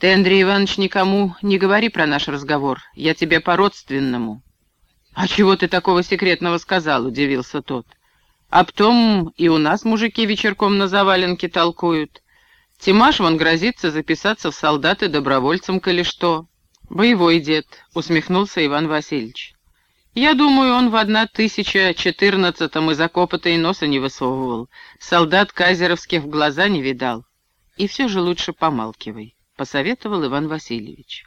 Ты, Андрей Иванович, никому не говори про наш разговор. Я тебе по-родственному. А чего ты такого секретного сказал, удивился тот. Об том и у нас мужики вечерком на заваленке толкуют. Тимаш вон грозится записаться в солдаты добровольцем, коли что. Боевой дед, усмехнулся Иван Васильевич. Я думаю, он в 1014-м из окопа-то и носа не высовывал. Солдат казеровских в глаза не видал. И все же лучше помалкивай, посоветовал Иван Васильевич.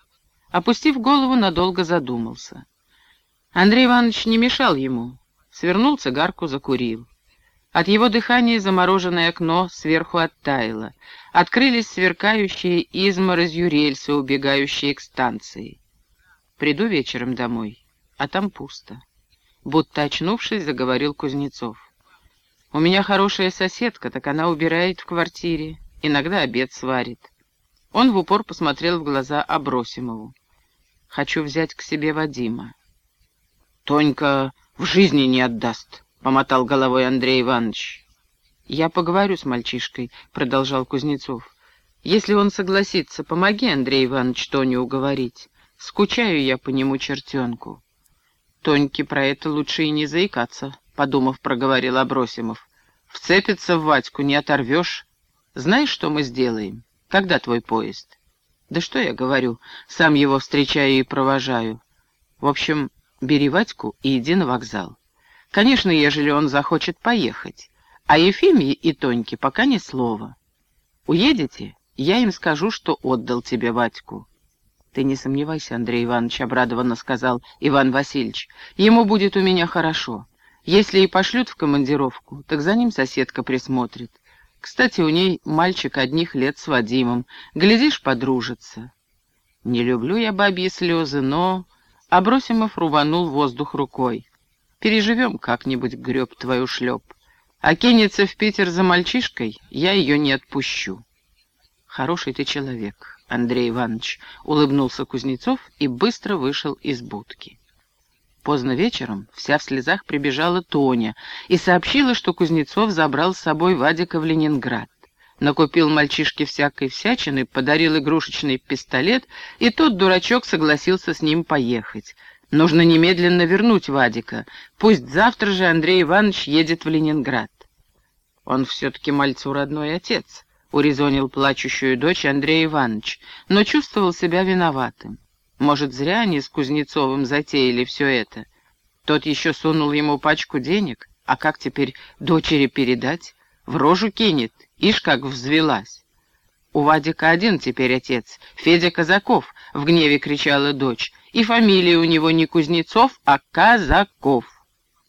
Опустив голову, надолго задумался. Андрей Иванович не мешал ему. Свернул цигарку, закурил. От его дыхания замороженное окно сверху оттаяло. Открылись сверкающие изморозью рельсы, убегающие к станции. Приду вечером домой а там пусто. Будто очнувшись, заговорил Кузнецов. «У меня хорошая соседка, так она убирает в квартире, иногда обед сварит». Он в упор посмотрел в глаза Абросимову. «Хочу взять к себе Вадима». «Тонька в жизни не отдаст», — помотал головой Андрей Иванович. «Я поговорю с мальчишкой», — продолжал Кузнецов. «Если он согласится, помоги, Андрей Иванович, Тоню уговорить. Скучаю я по нему чертенку». Тоньке про это лучше и не заикаться, — подумав, проговорил Абросимов. Вцепится в Вадьку, не оторвешь. Знаешь, что мы сделаем? Когда твой поезд? Да что я говорю, сам его встречаю и провожаю. В общем, бери Вадьку и иди на вокзал. Конечно, ежели он захочет поехать. А Ефимье и Тоньке пока ни слова. Уедете, я им скажу, что отдал тебе Вадьку. «Ты не сомневайся, Андрей Иванович», — обрадованно сказал Иван Васильевич. «Ему будет у меня хорошо. Если и пошлют в командировку, так за ним соседка присмотрит. Кстати, у ней мальчик одних лет с Вадимом. Глядишь, подружится». «Не люблю я бабьи слезы, но...» Абросимов рубанул воздух рукой. «Переживем как-нибудь, греб твою шлеп. А кинется в Питер за мальчишкой, я ее не отпущу». «Хороший ты человек», Андрей Иванович, — улыбнулся Кузнецов и быстро вышел из будки. Поздно вечером вся в слезах прибежала Тоня и сообщила, что Кузнецов забрал с собой Вадика в Ленинград. Накупил мальчишке всякой всячины, подарил игрушечный пистолет, и тот дурачок согласился с ним поехать. Нужно немедленно вернуть Вадика. Пусть завтра же Андрей Иванович едет в Ленинград. Он все-таки мальцу родной отец урезонил плачущую дочь Андрей Иванович, но чувствовал себя виноватым. Может, зря они с Кузнецовым затеяли все это. Тот еще сунул ему пачку денег, а как теперь дочери передать? В рожу кинет, ишь как взвелась. «У Вадика один теперь отец, Федя Казаков», — в гневе кричала дочь, «и фамилия у него не Кузнецов, а Казаков».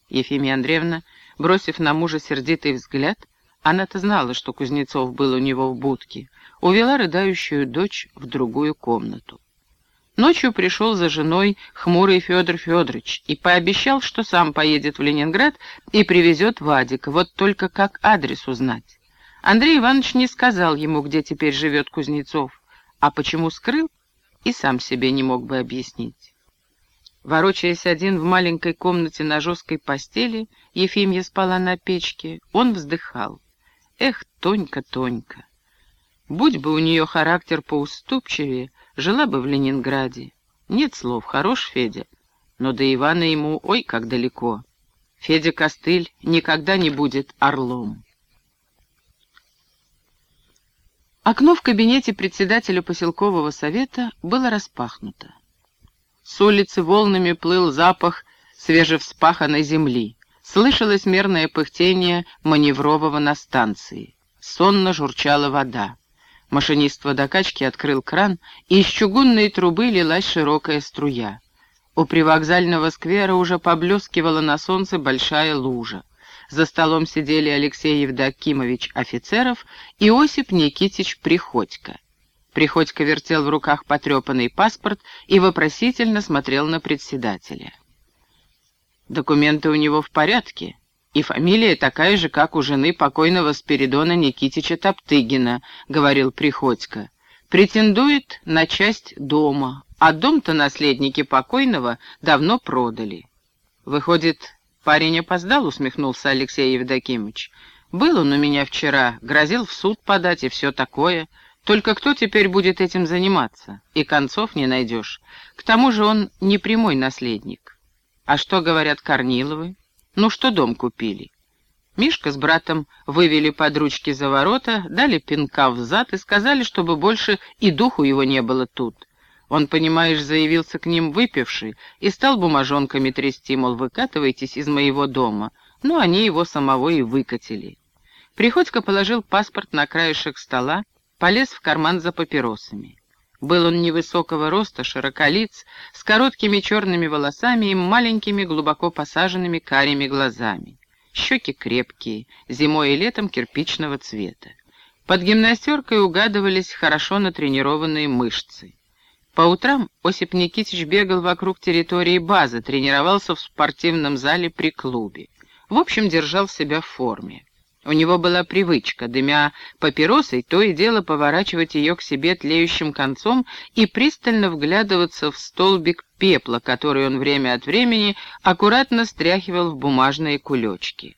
Ефимия Андреевна, бросив на мужа сердитый взгляд, она-то знала, что Кузнецов был у него в будке. Увела рыдающую дочь в другую комнату. Ночью пришел за женой хмурый Федор Федорович и пообещал, что сам поедет в Ленинград и привезет Вадика, вот только как адрес узнать. Андрей Иванович не сказал ему, где теперь живет Кузнецов, а почему скрыл, и сам себе не мог бы объяснить. Ворочаясь один в маленькой комнате на жесткой постели, Ефимья спала на печке, он вздыхал. Эх, Тонька, Тонька! Будь бы у нее характер поуступчивее, жила бы в Ленинграде. Нет слов, хорош Федя, но до Ивана ему ой как далеко. Федя Костыль никогда не будет орлом. Окно в кабинете председателя поселкового совета было распахнуто. С улицы волнами плыл запах свежевспаханной земли. Слышалось мерное пыхтение маневрового на станции. Сонно журчала вода. Машинист водокачки открыл кран, и из чугунной трубы лилась широкая струя. У привокзального сквера уже поблескивала на солнце большая лужа. За столом сидели Алексей Евдокимович Офицеров и Осип Никитич Приходько. Приходько вертел в руках потрепанный паспорт и вопросительно смотрел на председателя. Документы у него в порядке, и фамилия такая же, как у жены покойного Спиридона Никитича Топтыгина, говорил Приходько. Претендует на часть дома, а дом-то наследники покойного давно продали. Выходит, парень опоздал, усмехнулся Алексей Евдокимович. Был он у меня вчера, грозил в суд подать и все такое. Только кто теперь будет этим заниматься? И концов не найдешь. К тому же он не прямой наследник. А что говорят Корниловы? Ну что дом купили? Мишка с братом вывели под ручки за ворота, дали пинка в зад и сказали, чтобы больше и духу его не было тут. Он, понимаешь, заявился к ним выпивший и стал бумажонками трясти, мол, выкатывайтесь из моего дома. Ну, они его самого и выкатили. Приходько положил паспорт на краешек стола, полез в карман за папиросами. Был он невысокого роста, широколиц, с короткими черными волосами и маленькими глубоко посаженными карими глазами. Щеки крепкие, зимой и летом кирпичного цвета. Под гимнастеркой угадывались хорошо натренированные мышцы. По утрам Осип Никитич бегал вокруг территории базы, тренировался в спортивном зале при клубе. В общем, держал себя в форме. У него была привычка, дымя папиросой, то и дело поворачивать ее к себе тлеющим концом и пристально вглядываться в столбик пепла, который он время от времени аккуратно стряхивал в бумажные кулечки.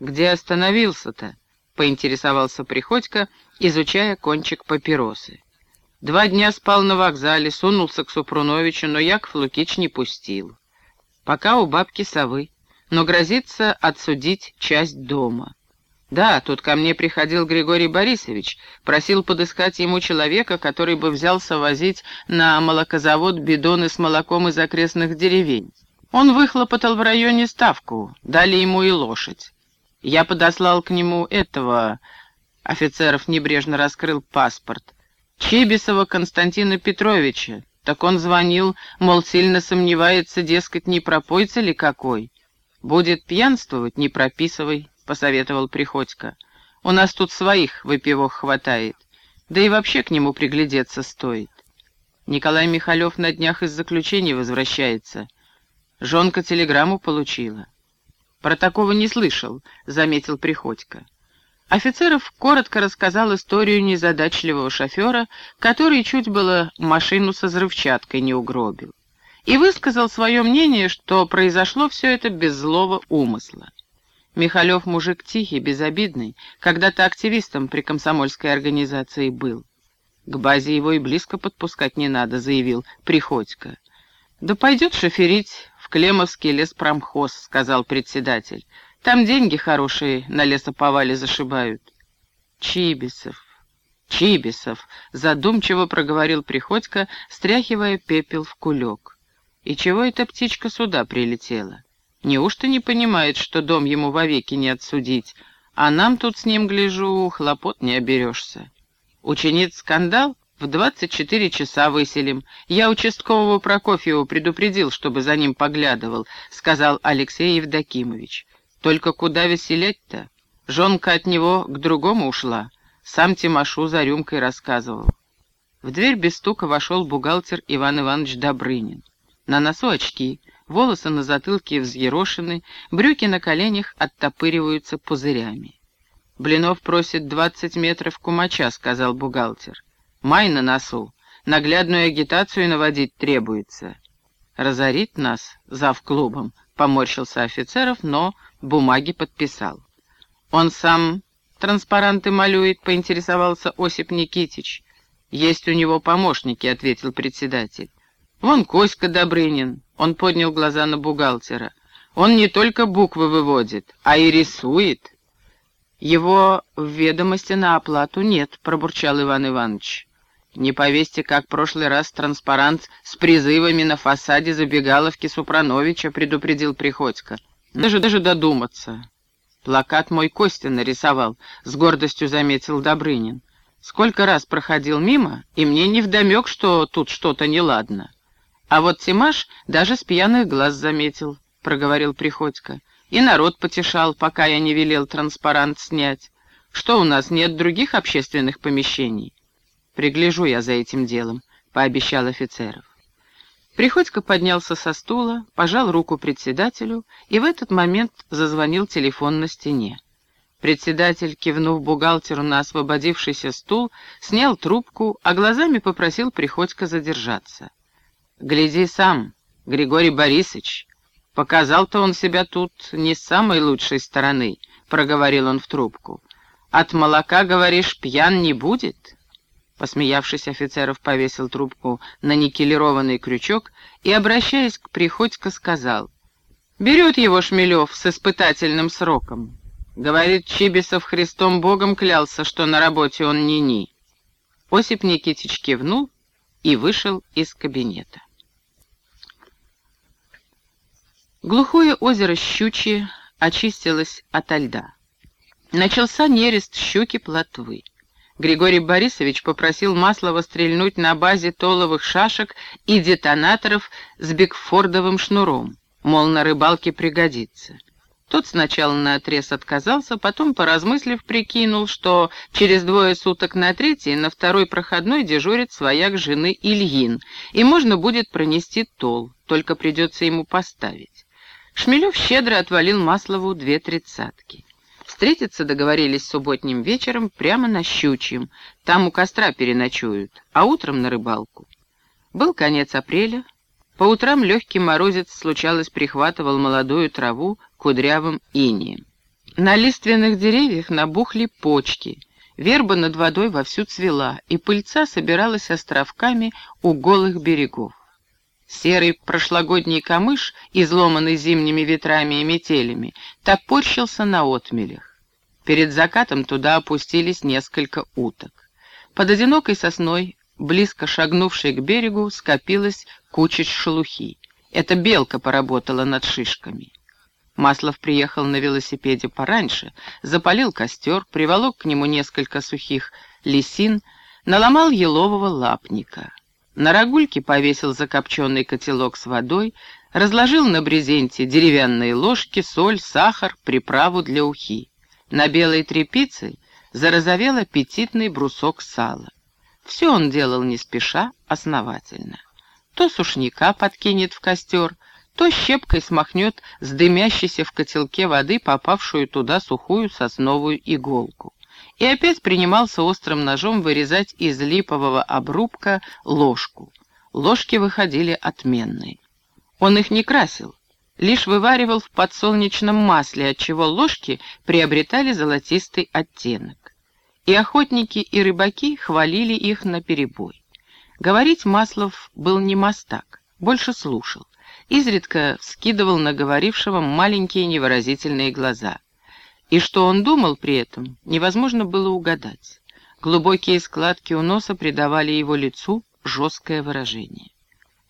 «Где остановился-то?» — поинтересовался Приходько, изучая кончик папиросы. Два дня спал на вокзале, сунулся к Супруновичу, но Яков Лукич не пустил. Пока у бабки совы, но грозится отсудить часть дома. Да, тут ко мне приходил Григорий Борисович, просил подыскать ему человека, который бы взялся возить на молокозавод бидоны с молоком из окрестных деревень. Он выхлопотал в районе ставку, дали ему и лошадь. Я подослал к нему этого... Офицеров небрежно раскрыл паспорт. Чебисова Константина Петровича. Так он звонил, мол, сильно сомневается, дескать, не пропойца ли какой. Будет пьянствовать, не прописывай, посоветовал Приходько. У нас тут своих выпивок хватает. Да и вообще к нему приглядеться стоит. Николай Михалев на днях из заключения возвращается. Жонка телеграмму получила. Про такого не слышал, заметил Приходько. Офицеров коротко рассказал историю незадачливого шофера, который чуть было машину со взрывчаткой не угробил, и высказал свое мнение, что произошло все это без злого умысла. Михалев мужик тихий, безобидный, когда-то активистом при комсомольской организации был. К базе его и близко подпускать не надо, заявил Приходько. Да пойдет шоферить в Клемовский леспромхоз, сказал председатель. Там деньги хорошие на лесоповале зашибают. Чибисов, Чибисов, задумчиво проговорил Приходько, стряхивая пепел в кулек. И чего эта птичка сюда прилетела? Неужто не понимает, что дом ему вовеки не отсудить, а нам тут с ним, гляжу, хлопот не оберешься. Учениц скандал? В двадцать четыре часа выселим. Я участкового Прокофьева предупредил, чтобы за ним поглядывал, сказал Алексей Евдокимович. Только куда веселять-то? Жонка от него к другому ушла. Сам Тимошу за рюмкой рассказывал. В дверь без стука вошел бухгалтер Иван Иванович Добрынин. На носу очки, волосы на затылке взъерошены, брюки на коленях оттопыриваются пузырями. «Блинов просит двадцать метров кумача», — сказал бухгалтер. «Май на носу. Наглядную агитацию наводить требуется». «Разорит нас, зав клубом», — поморщился офицеров, но бумаги подписал. «Он сам транспаранты малюет», — поинтересовался Осип Никитич. «Есть у него помощники», — ответил председатель. «Вон Коська Добрынин», — он поднял глаза на бухгалтера. «Он не только буквы выводит, а и рисует». «Его в ведомости на оплату нет», — пробурчал Иван Иванович. «Не повесьте, как в прошлый раз транспарант с призывами на фасаде забегаловки Супрановича», — предупредил Приходько. Даже даже додуматься. Плакат мой Костя нарисовал, с гордостью заметил Добрынин. Сколько раз проходил мимо, и мне не вдомек, что тут что-то неладно. А вот Тимаш даже с пьяных глаз заметил, проговорил Приходько. И народ потешал, пока я не велел транспарант снять. Что у нас, нет других общественных помещений? Пригляжу я за этим делом, пообещал офицеров. Приходько поднялся со стула, пожал руку председателю, и в этот момент зазвонил телефон на стене. Председатель, кивнув бухгалтеру на освободившийся стул, снял трубку, а глазами попросил Приходько задержаться. «Гляди сам, Григорий Борисович. Показал-то он себя тут не с самой лучшей стороны», — проговорил он в трубку. «От молока, говоришь, пьян не будет?» Посмеявшись, офицеров повесил трубку на никелированный крючок и, обращаясь к Приходько, сказал, «Берет его Шмелев с испытательным сроком. Говорит, Чибисов Христом Богом клялся, что на работе он ни-ни». Осип Никитич кивнул и вышел из кабинета. Глухое озеро Щучье очистилось ото льда. Начался нерест щуки-плотвы. Григорий Борисович попросил Маслова стрельнуть на базе толовых шашек и детонаторов с бигфордовым шнуром, мол, на рыбалке пригодится. Тот сначала наотрез отказался, потом, поразмыслив, прикинул, что через двое суток на третий на второй проходной дежурит свояк жены Ильин, и можно будет пронести тол, только придется ему поставить. Шмелев щедро отвалил Маслову две тридцатки. Встретиться договорились субботним вечером прямо на Щучьем. Там у костра переночуют, а утром на рыбалку. Был конец апреля. По утрам легкий морозец, случалось, прихватывал молодую траву кудрявым инием. На лиственных деревьях набухли почки. Верба над водой вовсю цвела, и пыльца собиралась островками у голых берегов. Серый прошлогодний камыш, изломанный зимними ветрами и метелями, топорщился на отмелях. Перед закатом туда опустились несколько уток. Под одинокой сосной, близко шагнувшей к берегу, скопилась куча шелухи. Эта белка поработала над шишками. Маслов приехал на велосипеде пораньше, запалил костер, приволок к нему несколько сухих лисин, наломал елового лапника. На рогульке повесил закопченный котелок с водой, разложил на брезенте деревянные ложки, соль, сахар, приправу для ухи. На белой тряпице зарозовел аппетитный брусок сала. Все он делал не спеша, основательно. То сушняка подкинет в костер, то щепкой смахнет с дымящейся в котелке воды попавшую туда сухую сосновую иголку. И опять принимался острым ножом вырезать из липового обрубка ложку. Ложки выходили отменные. Он их не красил, лишь вываривал в подсолнечном масле, отчего ложки приобретали золотистый оттенок. И охотники, и рыбаки хвалили их наперебой. Говорить Маслов был не мастак, больше слушал. Изредка скидывал на говорившего маленькие невыразительные глаза. И что он думал при этом, невозможно было угадать. Глубокие складки у носа придавали его лицу жесткое выражение.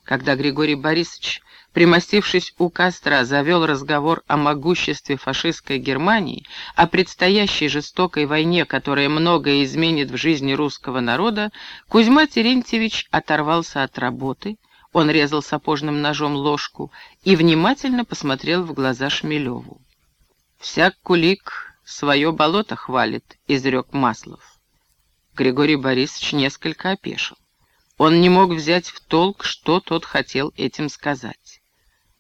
Когда Григорий Борисович примостившись у костра, завел разговор о могуществе фашистской Германии, о предстоящей жестокой войне, которая многое изменит в жизни русского народа, Кузьма Терентьевич оторвался от работы, он резал сапожным ножом ложку и внимательно посмотрел в глаза Шмелеву. «Всяк кулик свое болото хвалит», — изрек Маслов. Григорий Борисович несколько опешил. Он не мог взять в толк, что тот хотел этим сказать.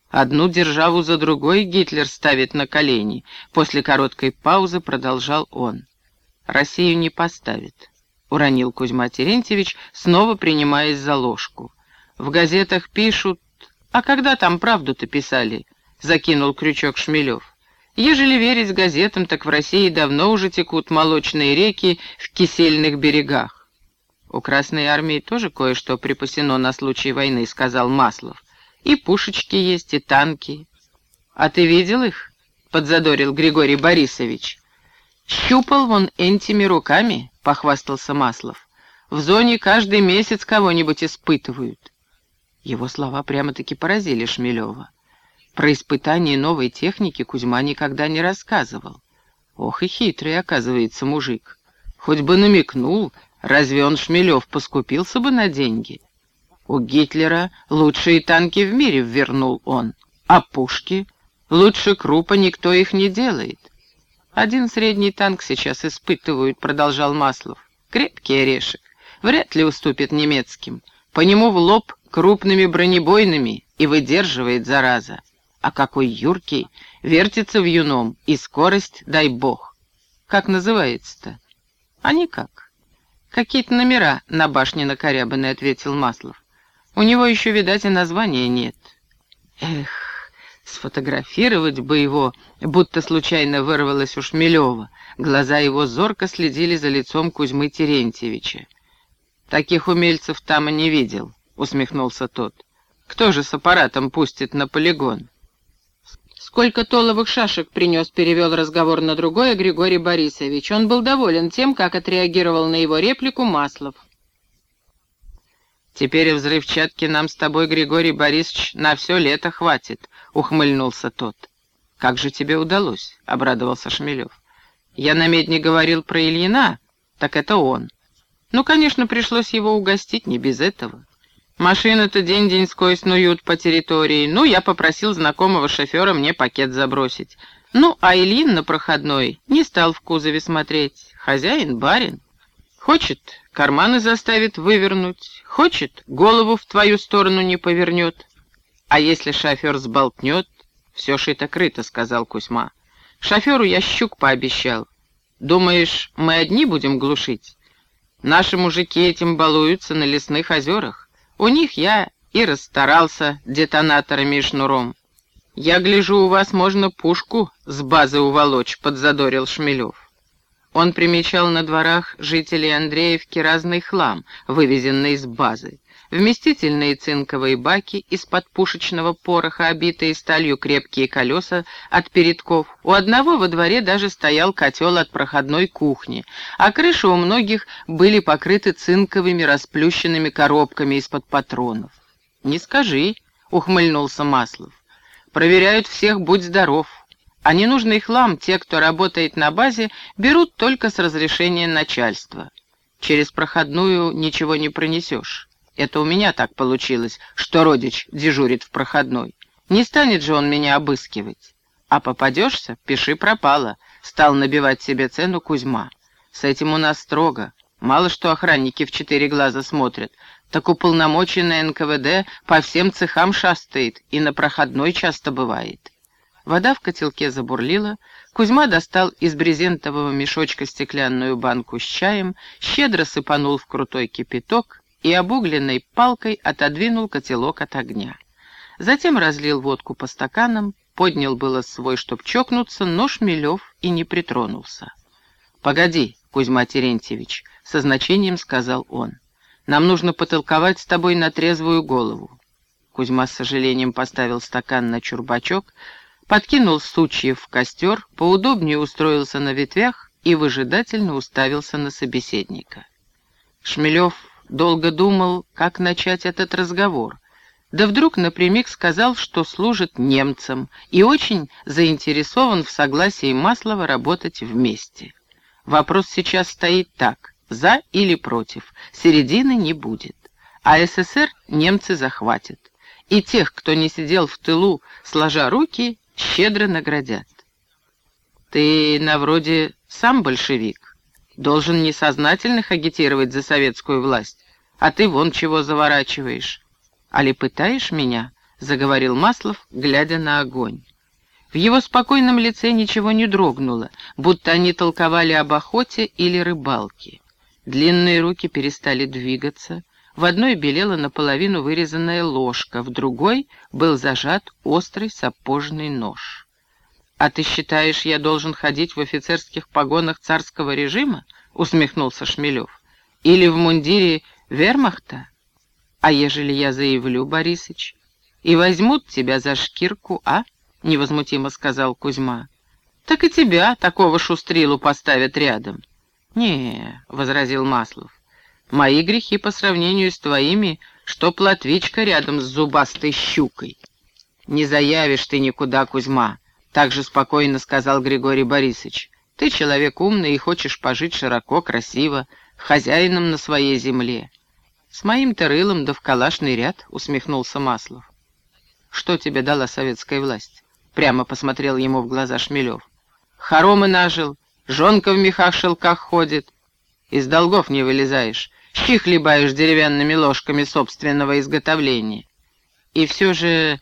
Одну державу за другой Гитлер ставит на колени. После короткой паузы продолжал он. Россию не поставит, уронил Кузьма Терентьевич, снова принимаясь за ложку. В газетах пишут... А когда там правду-то писали? Закинул крючок Шмелев. Ежели верить газетам, так в России давно уже текут молочные реки в кисельных берегах. У Красной Армии тоже кое-что припасено на случай войны, сказал Маслов. И пушечки есть, и танки. А ты видел их? Подзадорил Григорий Борисович. Щупал вон этими руками, похвастался Маслов. В зоне каждый месяц кого-нибудь испытывают. Его слова прямо-таки поразили Шмелева. Про испытание новой техники Кузьма никогда не рассказывал. Ох и хитрый, оказывается, мужик. Хоть бы намекнул, разве он, Шмелев, поскупился бы на деньги? У Гитлера лучшие танки в мире ввернул он, а пушки? Лучше крупа никто их не делает. Один средний танк сейчас испытывают, продолжал Маслов. Крепкий орешек. Вряд ли уступит немецким. По нему в лоб крупными бронебойными и выдерживает зараза. А какой юркий, вертится в юном, и скорость, дай бог. Как называется-то? А никак. Какие-то номера на башне накорябаны, ответил Маслов. У него еще, видать, и названия нет. Эх, сфотографировать бы его, будто случайно вырвалось у Шмелева. Глаза его зорко следили за лицом Кузьмы Терентьевича. Таких умельцев там и не видел, усмехнулся тот. Кто же с аппаратом пустит на полигон? Сколько толовых шашек принес, перевел разговор на другое Григорий Борисович. Он был доволен тем, как отреагировал на его реплику Маслов. «Теперь взрывчатки нам с тобой, Григорий Борисович, на все лето хватит», — ухмыльнулся тот. «Как же тебе удалось?» — обрадовался Шмелев. «Я на медне говорил про Ильина, так это он. Ну, конечно, пришлось его угостить, не без этого. Машины-то день-деньской снуют по территории. Ну, я попросил знакомого шофера мне пакет забросить. Ну, а Ильин на проходной не стал в кузове смотреть. Хозяин, барин. Хочет, карманы заставит вывернуть. Хочет, голову в твою сторону не повернет. А если шофер сболтнет, все шито-крыто, сказал Кузьма. Шоферу я щук пообещал. Думаешь, мы одни будем глушить? Наши мужики этим балуются на лесных озерах. У них я и расстарался детонаторами и шнуром. «Я гляжу, у вас можно пушку с базы уволочь», — подзадорил Шмелев. Он примечал на дворах жителей Андреевки разный хлам, вывезенный из базы вместительные цинковые баки из-под пушечного пороха, обитые сталью крепкие колеса от передков. У одного во дворе даже стоял котел от проходной кухни, а крыши у многих были покрыты цинковыми расплющенными коробками из-под патронов. «Не скажи», — ухмыльнулся Маслов. «Проверяют всех, будь здоров. А ненужный хлам те, кто работает на базе, берут только с разрешения начальства. Через проходную ничего не пронесешь». Это у меня так получилось, что родич дежурит в проходной. Не станет же он меня обыскивать. А попадешься, пиши пропало, стал набивать себе цену Кузьма. С этим у нас строго. Мало что охранники в четыре глаза смотрят, так уполномоченный НКВД по всем цехам шастает и на проходной часто бывает. Вода в котелке забурлила, Кузьма достал из брезентового мешочка стеклянную банку с чаем, щедро сыпанул в крутой кипяток, и обугленной палкой отодвинул котелок от огня. Затем разлил водку по стаканам, поднял было свой, чтоб чокнуться, но Шмелев и не притронулся. «Погоди, Кузьма Терентьевич», — со значением сказал он. «Нам нужно потолковать с тобой на трезвую голову». Кузьма с сожалением поставил стакан на чурбачок, подкинул сучьев в костер, поудобнее устроился на ветвях и выжидательно уставился на собеседника. Шмелев Долго думал, как начать этот разговор. Да вдруг напрямик сказал, что служит немцам и очень заинтересован в согласии Маслова работать вместе. Вопрос сейчас стоит так, за или против, середины не будет. А СССР немцы захватят. И тех, кто не сидел в тылу, сложа руки, щедро наградят. Ты на вроде сам большевик должен несознательных агитировать за советскую власть, а ты вон чего заворачиваешь. Али пытаешь меня?» — заговорил Маслов, глядя на огонь. В его спокойном лице ничего не дрогнуло, будто они толковали об охоте или рыбалке. Длинные руки перестали двигаться, в одной белела наполовину вырезанная ложка, в другой был зажат острый сапожный нож. «А ты считаешь, я должен ходить в офицерских погонах царского режима?» — усмехнулся Шмелев. «Или в мундире вермахта? А ежели я заявлю, Борисыч, и возьмут тебя за шкирку, а?» — невозмутимо сказал Кузьма. «Так и тебя, такого шустрилу, поставят рядом». «Не», — возразил Маслов, — «мои грехи по сравнению с твоими, что платвичка рядом с зубастой щукой». «Не заявишь ты никуда, Кузьма», так же спокойно сказал Григорий Борисович. Ты человек умный и хочешь пожить широко, красиво, хозяином на своей земле. С моим-то рылом да в калашный ряд, усмехнулся Маслов. Что тебе дала советская власть? Прямо посмотрел ему в глаза Шмелев. Хоромы нажил, жонка в мехах-шелках ходит. Из долгов не вылезаешь, щи хлебаешь деревянными ложками собственного изготовления. И все же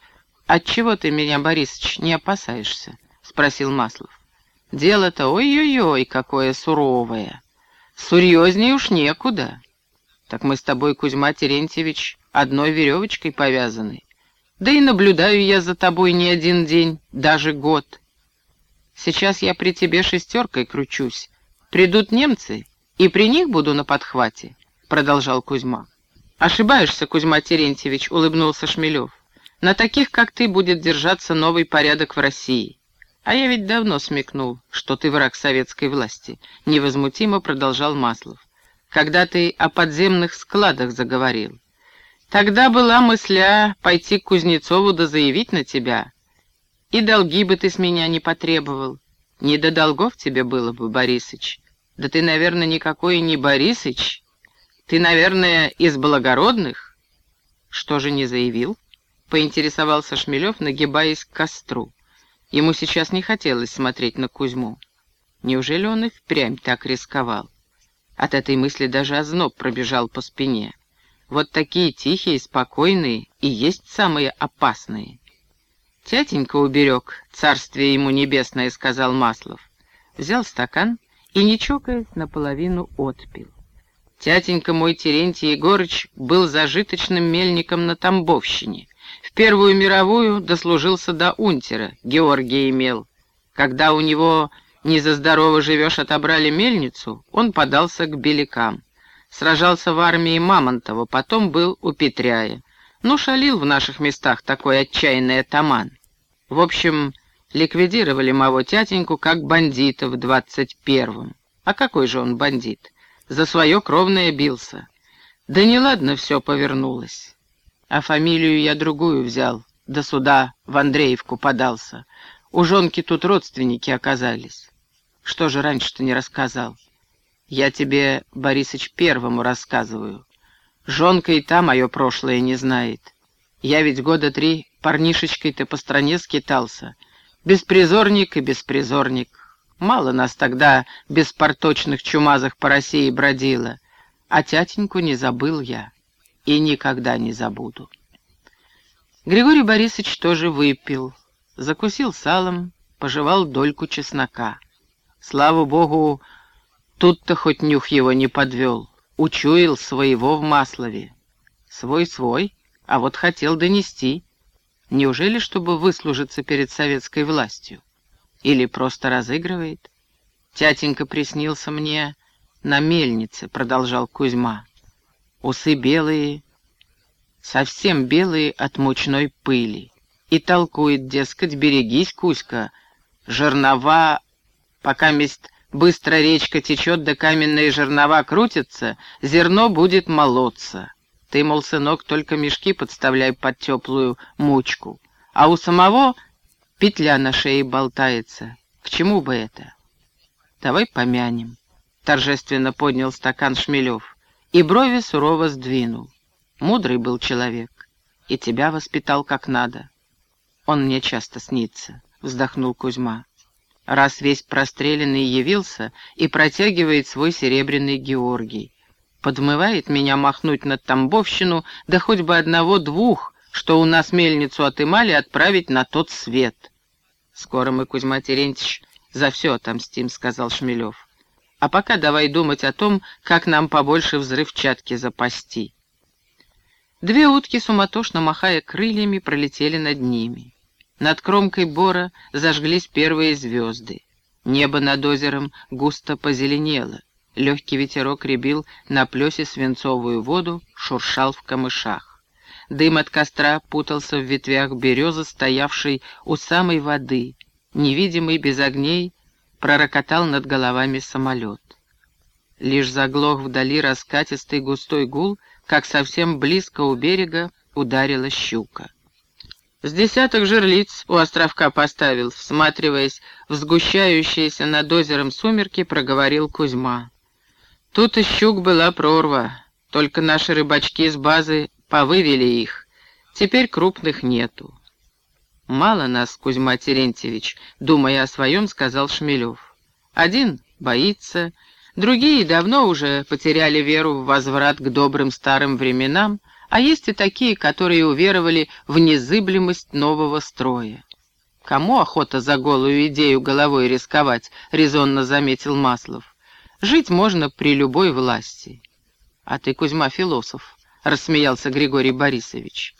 «Отчего ты меня, Борисыч, не опасаешься?» — спросил Маслов. «Дело-то ой-ой-ой, какое суровое. Серьезнее уж некуда. Так мы с тобой, Кузьма Терентьевич, одной веревочкой повязаны. Да и наблюдаю я за тобой не один день, даже год. Сейчас я при тебе шестеркой кручусь. Придут немцы, и при них буду на подхвате. — продолжал Кузьма. «Ошибаешься, Кузьма Терентьевич», — улыбнулся Шмелев. «На таких, как ты, будет держаться новый порядок в России. А я ведь давно смекнул, что ты враг советской власти», — невозмутимо продолжал Маслов. «Когда ты о подземных складах заговорил. Тогда была мысля пойти к Кузнецову да заявить на тебя. И долги бы ты с меня не потребовал. Не до долгов тебе было бы, Борисыч. Да ты, наверное, никакой не Борисыч, ты, наверное, из благородных? Что же не заявил? Поинтересовался Шмелев, нагибаясь к костру. Ему сейчас не хотелось смотреть на Кузьму. Неужели он и впрямь так рисковал? От этой мысли даже озноб пробежал по спине. Вот такие тихие, спокойные и есть самые опасные. «Тятенька уберег, царствие ему небесное», — сказал Маслов. Взял стакан и, не чокаясь, наполовину отпил. Тятенька мой Терентий Егорыч был зажиточным мельником на Тамбовщине. В Первую мировую дослужился до унтера, Георгия имел. Когда у него не за здорово живешь отобрали мельницу, он подался к белякам. Сражался в армии Мамонтова, потом был у Петряя. Ну, шалил в наших местах такой отчаянный атаман. В общем, ликвидировали моего тятеньку как бандита в двадцать первом. А какой же он бандит? за свое кровное бился. Да неладно все повернулось. А фамилию я другую взял, до суда в Андреевку подался. У жонки тут родственники оказались. Что же раньше-то не рассказал? Я тебе, Борисыч, первому рассказываю. Жонка и та мое прошлое не знает. Я ведь года три парнишечкой-то по стране скитался. Беспризорник и беспризорник. Мало нас тогда без порточных чумазых по России бродило, а тятеньку не забыл я и никогда не забуду. Григорий Борисович тоже выпил, закусил салом, пожевал дольку чеснока. Слава богу, тут-то хоть нюх его не подвел, учуял своего в Маслове. Свой-свой, а вот хотел донести. Неужели, чтобы выслужиться перед советской властью? Или просто разыгрывает? Тятенька приснился мне на мельнице, продолжал Кузьма. Усы белые, совсем белые от мучной пыли. И толкует, дескать, берегись, Кузька, жернова, пока мест быстро речка течет, да каменные жернова крутятся, зерно будет молоться. Ты, мол, сынок, только мешки подставляй под теплую мучку. А у самого Петля на шее болтается. К чему бы это? Давай помянем. Торжественно поднял стакан Шмелев и брови сурово сдвинул. Мудрый был человек и тебя воспитал как надо. Он мне часто снится, вздохнул Кузьма. Раз весь простреленный явился и протягивает свой серебряный Георгий. Подмывает меня махнуть над Тамбовщину, да хоть бы одного-двух, что у нас мельницу отымали, отправить на тот свет. «Скоро мы, Кузьма Терентьевич, за все отомстим», — сказал Шмелев. «А пока давай думать о том, как нам побольше взрывчатки запасти». Две утки, суматошно махая крыльями, пролетели над ними. Над кромкой бора зажглись первые звезды. Небо над озером густо позеленело. Легкий ветерок ребил на плесе свинцовую воду, шуршал в камышах. Дым от костра путался в ветвях березы, стоявшей у самой воды. Невидимый, без огней, пророкотал над головами самолет. Лишь заглох вдали раскатистый густой гул, как совсем близко у берега ударила щука. С десяток жерлиц у островка поставил, всматриваясь в сгущающиеся над озером сумерки, проговорил Кузьма. Тут и щук была прорва, только наши рыбачки с базы Повывели их. Теперь крупных нету. «Мало нас, Кузьма Терентьевич», — думая о своем, сказал Шмелев. «Один боится, другие давно уже потеряли веру в возврат к добрым старым временам, а есть и такие, которые уверовали в незыблемость нового строя. «Кому охота за голую идею головой рисковать?» — резонно заметил Маслов. «Жить можно при любой власти». «А ты, Кузьма, философ», — рассмеялся Григорий Борисович.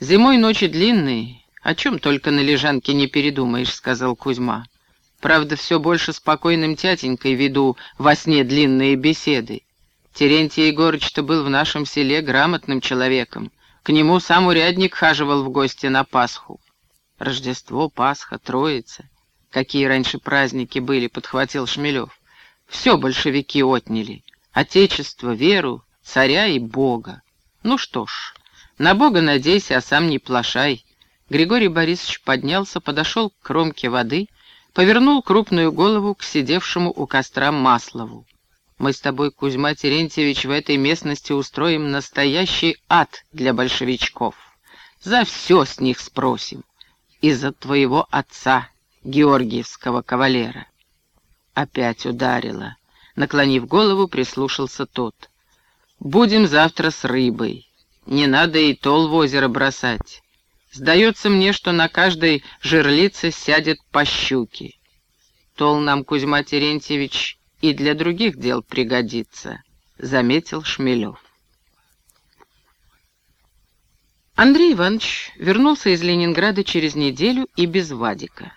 «Зимой ночи длинные, о чем только на лежанке не передумаешь», — сказал Кузьма. «Правда, все больше спокойным тятенькой веду во сне длинные беседы. Терентий Егорыч-то был в нашем селе грамотным человеком. К нему сам урядник хаживал в гости на Пасху. Рождество, Пасха, Троица. Какие раньше праздники были, подхватил Шмелев. Все большевики отняли. Отечество, веру, царя и Бога. Ну что ж, на Бога надейся, а сам не плашай. Григорий Борисович поднялся, подошел к кромке воды, повернул крупную голову к сидевшему у костра Маслову. «Мы с тобой, Кузьма Терентьевич, в этой местности устроим настоящий ад для большевичков. За все с них спросим. Из-за твоего отца, георгиевского кавалера». Опять ударило. Наклонив голову, прислушался тот. «Будем завтра с рыбой. Не надо и тол в озеро бросать. Сдается мне, что на каждой жерлице сядет по щуке. Тол нам, Кузьма Терентьевич, и для других дел пригодится», — заметил Шмелев. Андрей Иванович вернулся из Ленинграда через неделю и без Вадика.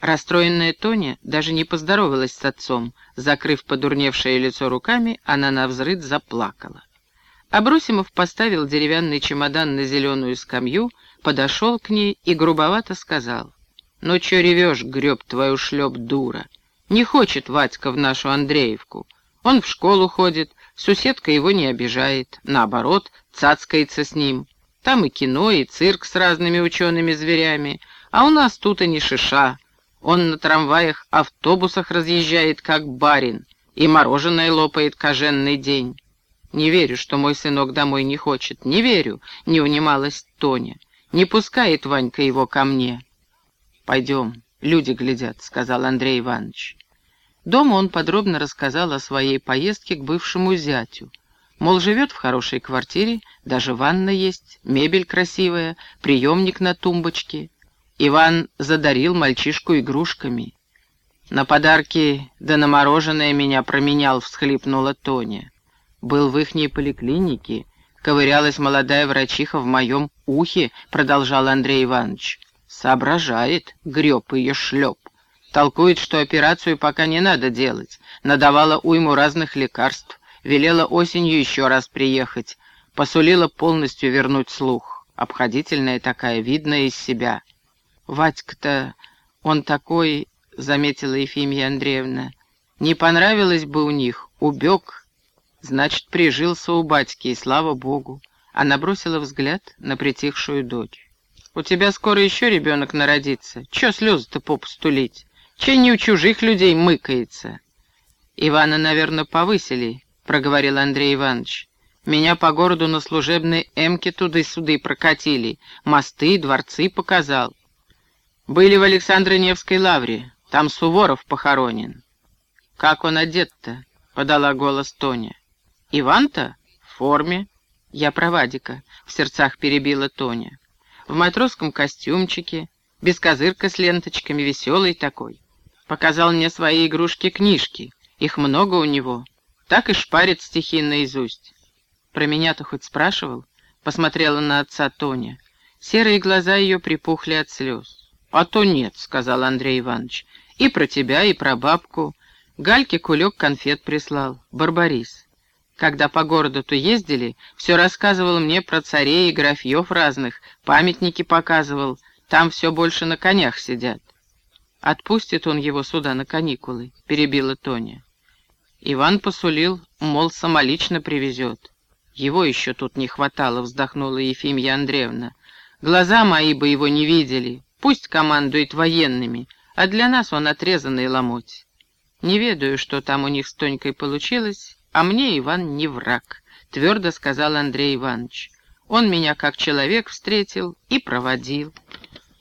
Расстроенная Тоня даже не поздоровалась с отцом. Закрыв подурневшее лицо руками, она навзрыд заплакала. Абросимов поставил деревянный чемодан на зеленую скамью, подошел к ней и грубовато сказал. «Ну чё ревешь, греб твою шлеп, дура? Не хочет Вадька в нашу Андреевку. Он в школу ходит, суседка его не обижает, наоборот, цацкается с ним. Там и кино, и цирк с разными учеными-зверями, а у нас тут и не шиша». Он на трамваях, автобусах разъезжает, как барин, и мороженое лопает коженный день. Не верю, что мой сынок домой не хочет. Не верю, не унималась Тоня. Не пускает Ванька его ко мне. Пойдем, люди глядят, сказал Андрей Иванович. Дома он подробно рассказал о своей поездке к бывшему зятю. Мол, живет в хорошей квартире, даже ванна есть, мебель красивая, приемник на тумбочке. Иван задарил мальчишку игрушками. «На подарки да на мороженое меня променял», — всхлипнула Тоня. «Был в ихней поликлинике, ковырялась молодая врачиха в моем ухе», — продолжал Андрей Иванович. «Соображает, греб ее шлеп. Толкует, что операцию пока не надо делать. Надавала уйму разных лекарств, велела осенью еще раз приехать, посулила полностью вернуть слух. Обходительная такая, видная из себя». Вадька-то он такой, — заметила Ефимия Андреевна. Не понравилось бы у них, убег. Значит, прижился у батьки, и слава богу. Она бросила взгляд на притихшую дочь. «У тебя скоро еще ребенок народится. Че слезы-то попусту лить? Че не у чужих людей мыкается?» «Ивана, наверное, повысили», — проговорил Андрей Иванович. «Меня по городу на служебной эмке туды-суды прокатили, мосты, дворцы показал. Были в Александро-Невской лавре. Там Суворов похоронен. Как он одет-то? Подала голос Тоня. Иван-то? В форме. Я про Вадика. В сердцах перебила Тоня. В матросском костюмчике, без козырка с ленточками, веселый такой. Показал мне свои игрушки-книжки. Их много у него. Так и шпарит стихи наизусть. Про меня-то хоть спрашивал? Посмотрела на отца Тоня. Серые глаза ее припухли от слез. «А то нет», — сказал Андрей Иванович. «И про тебя, и про бабку. Гальке кулек конфет прислал. Барбарис. Когда по городу-то ездили, все рассказывал мне про царей и графьев разных, памятники показывал. Там все больше на конях сидят». «Отпустит он его сюда на каникулы», — перебила Тоня. Иван посулил, мол, самолично привезет. «Его еще тут не хватало», — вздохнула Ефимья Андреевна. «Глаза мои бы его не видели, Пусть командует военными, а для нас он отрезанный ломоть. Не ведаю, что там у них с Тонькой получилось, а мне Иван не враг, твердо сказал Андрей Иванович. Он меня как человек встретил и проводил.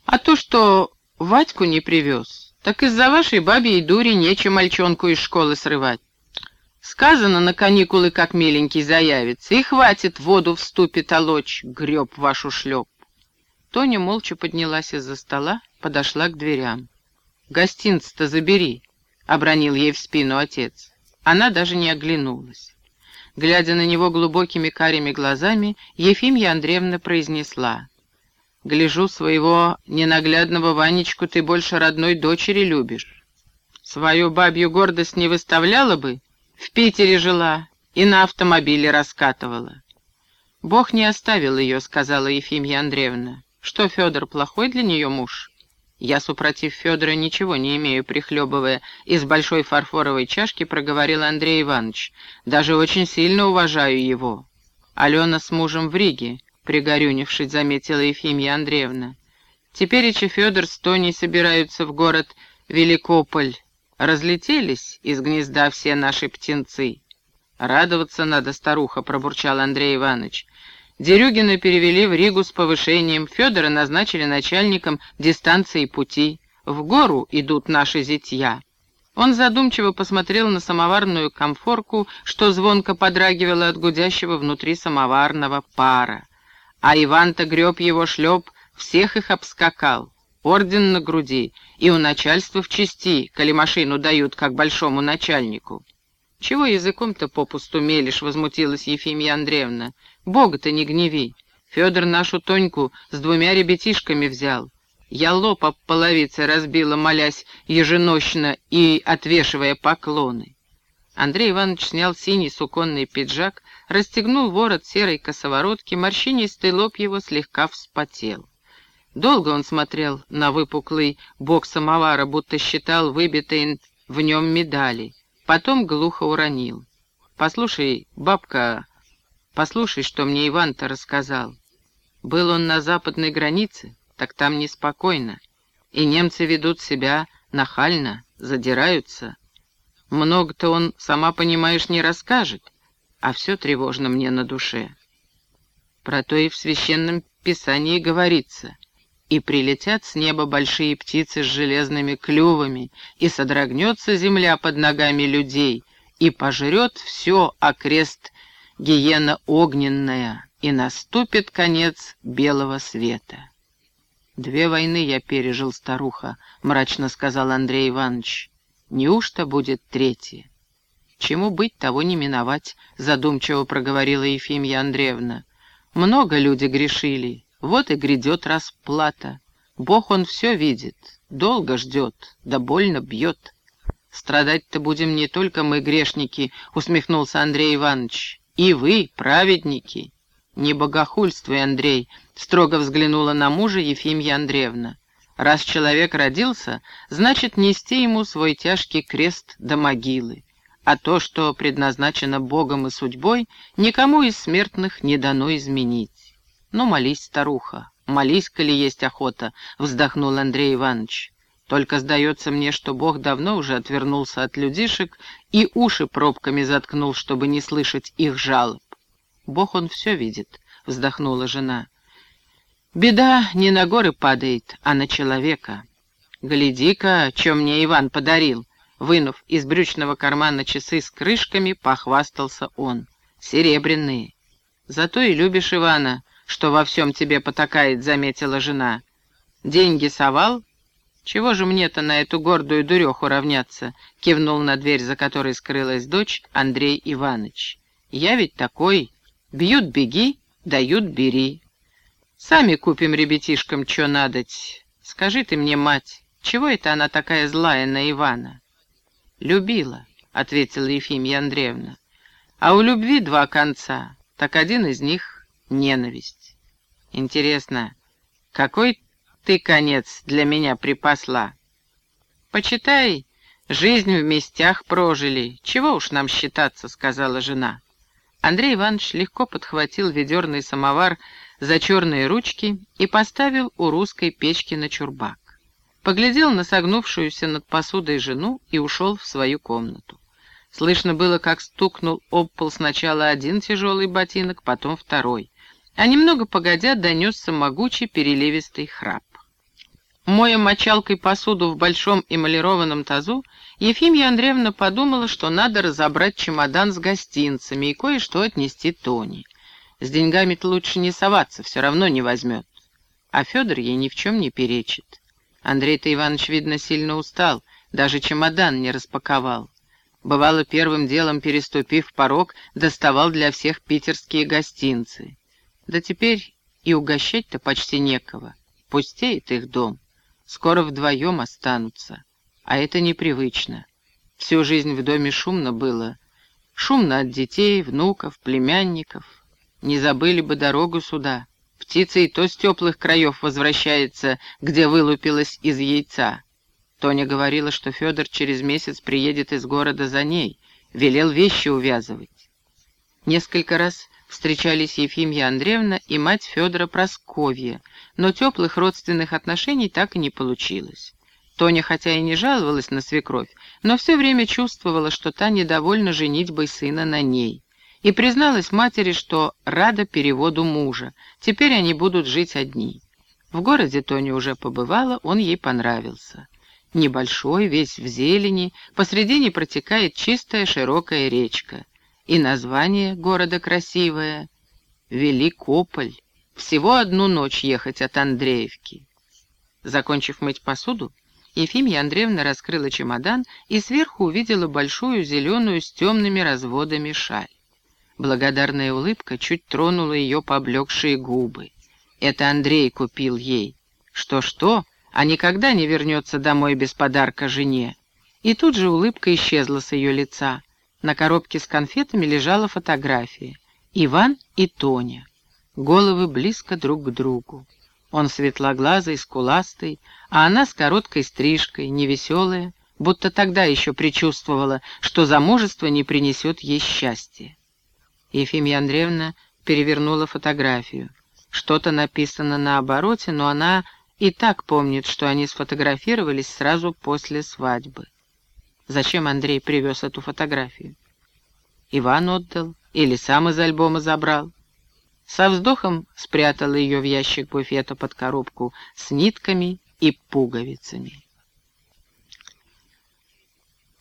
А то, что Вадьку не привез, так из-за вашей бабьей дури нечем мальчонку из школы срывать. Сказано, на каникулы как миленький заявится, и хватит воду в ступе толочь, греб вашу шлеп. Тоня молча поднялась из-за стола, подошла к дверям. «Гостинцы-то забери», — обронил ей в спину отец. Она даже не оглянулась. Глядя на него глубокими карими глазами, Ефимья Андреевна произнесла. «Гляжу своего ненаглядного Ванечку ты больше родной дочери любишь. Свою бабью гордость не выставляла бы, в Питере жила, и на автомобиле раскатывала. «Бог не оставил ее», — сказала Ефимья Андреевна. «Что, Федор, плохой для нее муж?» «Я, супротив Федора, ничего не имею», — прихлебывая из большой фарфоровой чашки, проговорил Андрей Иванович. «Даже очень сильно уважаю его». «Алена с мужем в Риге», — пригорюнившись, заметила Ефимья Андреевна. «Теперь еще Федор с Тоней собираются в город Великополь. Разлетелись из гнезда все наши птенцы». «Радоваться надо, старуха», — пробурчал Андрей Иванович. Дерюгина перевели в Ригу с повышением, Федора назначили начальником дистанции пути. В гору идут наши зятья. Он задумчиво посмотрел на самоварную комфорку, что звонко подрагивала от гудящего внутри самоварного пара. А Иван-то греб его шлеп, всех их обскакал. Орден на груди, и у начальства в части, коли машину дают, как большому начальнику. «Чего языком-то попусту мелешь?» — возмутилась Ефимия Андреевна. «Бога-то не гневи. Федор нашу Тоньку с двумя ребятишками взял. Я лоб об половице разбила, молясь еженощно и отвешивая поклоны». Андрей Иванович снял синий суконный пиджак, расстегнул ворот серой косоворотки, морщинистый лоб его слегка вспотел. Долго он смотрел на выпуклый бок самовара, будто считал выбитые в нем медали. Потом глухо уронил. «Послушай, бабка, послушай, что мне Иван-то рассказал. Был он на западной границе, так там неспокойно, и немцы ведут себя нахально, задираются. Много-то он, сама понимаешь, не расскажет, а все тревожно мне на душе. Про то и в священном писании говорится — и прилетят с неба большие птицы с железными клювами, и содрогнется земля под ногами людей, и пожрет все окрест гиена огненная, и наступит конец белого света. «Две войны я пережил, старуха», — мрачно сказал Андрей Иванович. «Неужто будет третья?» «Чему быть, того не миновать», — задумчиво проговорила Ефимья Андреевна. «Много люди грешили, вот и грядет расплата. Бог он все видит, долго ждет, да больно бьет. Страдать-то будем не только мы, грешники, усмехнулся Андрей Иванович. И вы, праведники. Не богохульствуй, Андрей, строго взглянула на мужа Ефимья Андреевна. Раз человек родился, значит нести ему свой тяжкий крест до могилы. А то, что предназначено Богом и судьбой, никому из смертных не дано изменить. «Ну, молись, старуха, молись, коли есть охота», — вздохнул Андрей Иванович. «Только сдается мне, что Бог давно уже отвернулся от людишек и уши пробками заткнул, чтобы не слышать их жалоб». «Бог он все видит», — вздохнула жена. «Беда не на горы падает, а на человека. Гляди-ка, что мне Иван подарил». Вынув из брючного кармана часы с крышками, похвастался он. «Серебряные. Зато и любишь Ивана, что во всем тебе потакает», — заметила жена. «Деньги совал?» «Чего же мне-то на эту гордую дуреху равняться?» — кивнул на дверь, за которой скрылась дочь Андрей Иванович. «Я ведь такой. Бьют — беги, дают — бери. Сами купим ребятишкам, что надоть. Скажи ты мне, мать, чего это она такая злая на Ивана?» «Любила», — ответила Ефимья Андреевна. «А у любви два конца, так один из них ненависть. Интересно, какой ты конец для меня припасла? Почитай, жизнь в местях прожили, чего уж нам считаться, сказала жена. Андрей Иванович легко подхватил ведерный самовар за черные ручки и поставил у русской печки на чурбак. Поглядел на согнувшуюся над посудой жену и ушел в свою комнату. Слышно было, как стукнул об пол сначала один тяжелый ботинок, потом второй а немного погодя донесся могучий переливистый храп. Моя мочалкой посуду в большом эмалированном тазу, Ефимья Андреевна подумала, что надо разобрать чемодан с гостинцами и кое-что отнести Тони. С деньгами-то лучше не соваться, все равно не возьмет. А Федор ей ни в чем не перечит. Андрей-то Иванович, видно, сильно устал, даже чемодан не распаковал. Бывало, первым делом, переступив порог, доставал для всех питерские гостинцы. Да теперь и угощать-то почти некого. Пустеет их дом. Скоро вдвоем останутся. А это непривычно. Всю жизнь в доме шумно было. Шумно от детей, внуков, племянников. Не забыли бы дорогу сюда. Птица и то с теплых краев возвращается, где вылупилась из яйца. Тоня говорила, что Федор через месяц приедет из города за ней, велел вещи увязывать. Несколько раз встречались Ефимья Андреевна и мать Федора Просковья, но теплых родственных отношений так и не получилось. Тоня хотя и не жаловалась на свекровь, но все время чувствовала, что та недовольна женитьбой сына на ней. И призналась матери, что рада переводу мужа, теперь они будут жить одни. В городе Тоня уже побывала, он ей понравился. Небольшой, весь в зелени, посредине протекает чистая широкая речка. И название города красивое — Великополь. Всего одну ночь ехать от Андреевки. Закончив мыть посуду, Ефимья Андреевна раскрыла чемодан и сверху увидела большую зеленую с темными разводами шаль. Благодарная улыбка чуть тронула ее поблекшие губы. Это Андрей купил ей. Что-что, а никогда не вернется домой без подарка жене. И тут же улыбка исчезла с ее лица. На коробке с конфетами лежала фотография. Иван и Тоня. Головы близко друг к другу. Он светлоглазый, скуластый, а она с короткой стрижкой, невеселая, будто тогда еще предчувствовала, что замужество не принесет ей счастья. Ефимия Андреевна перевернула фотографию. Что-то написано на обороте, но она и так помнит, что они сфотографировались сразу после свадьбы. Зачем Андрей привез эту фотографию? Иван отдал или сам из альбома забрал? Со вздохом спрятала ее в ящик буфета под коробку с нитками и пуговицами.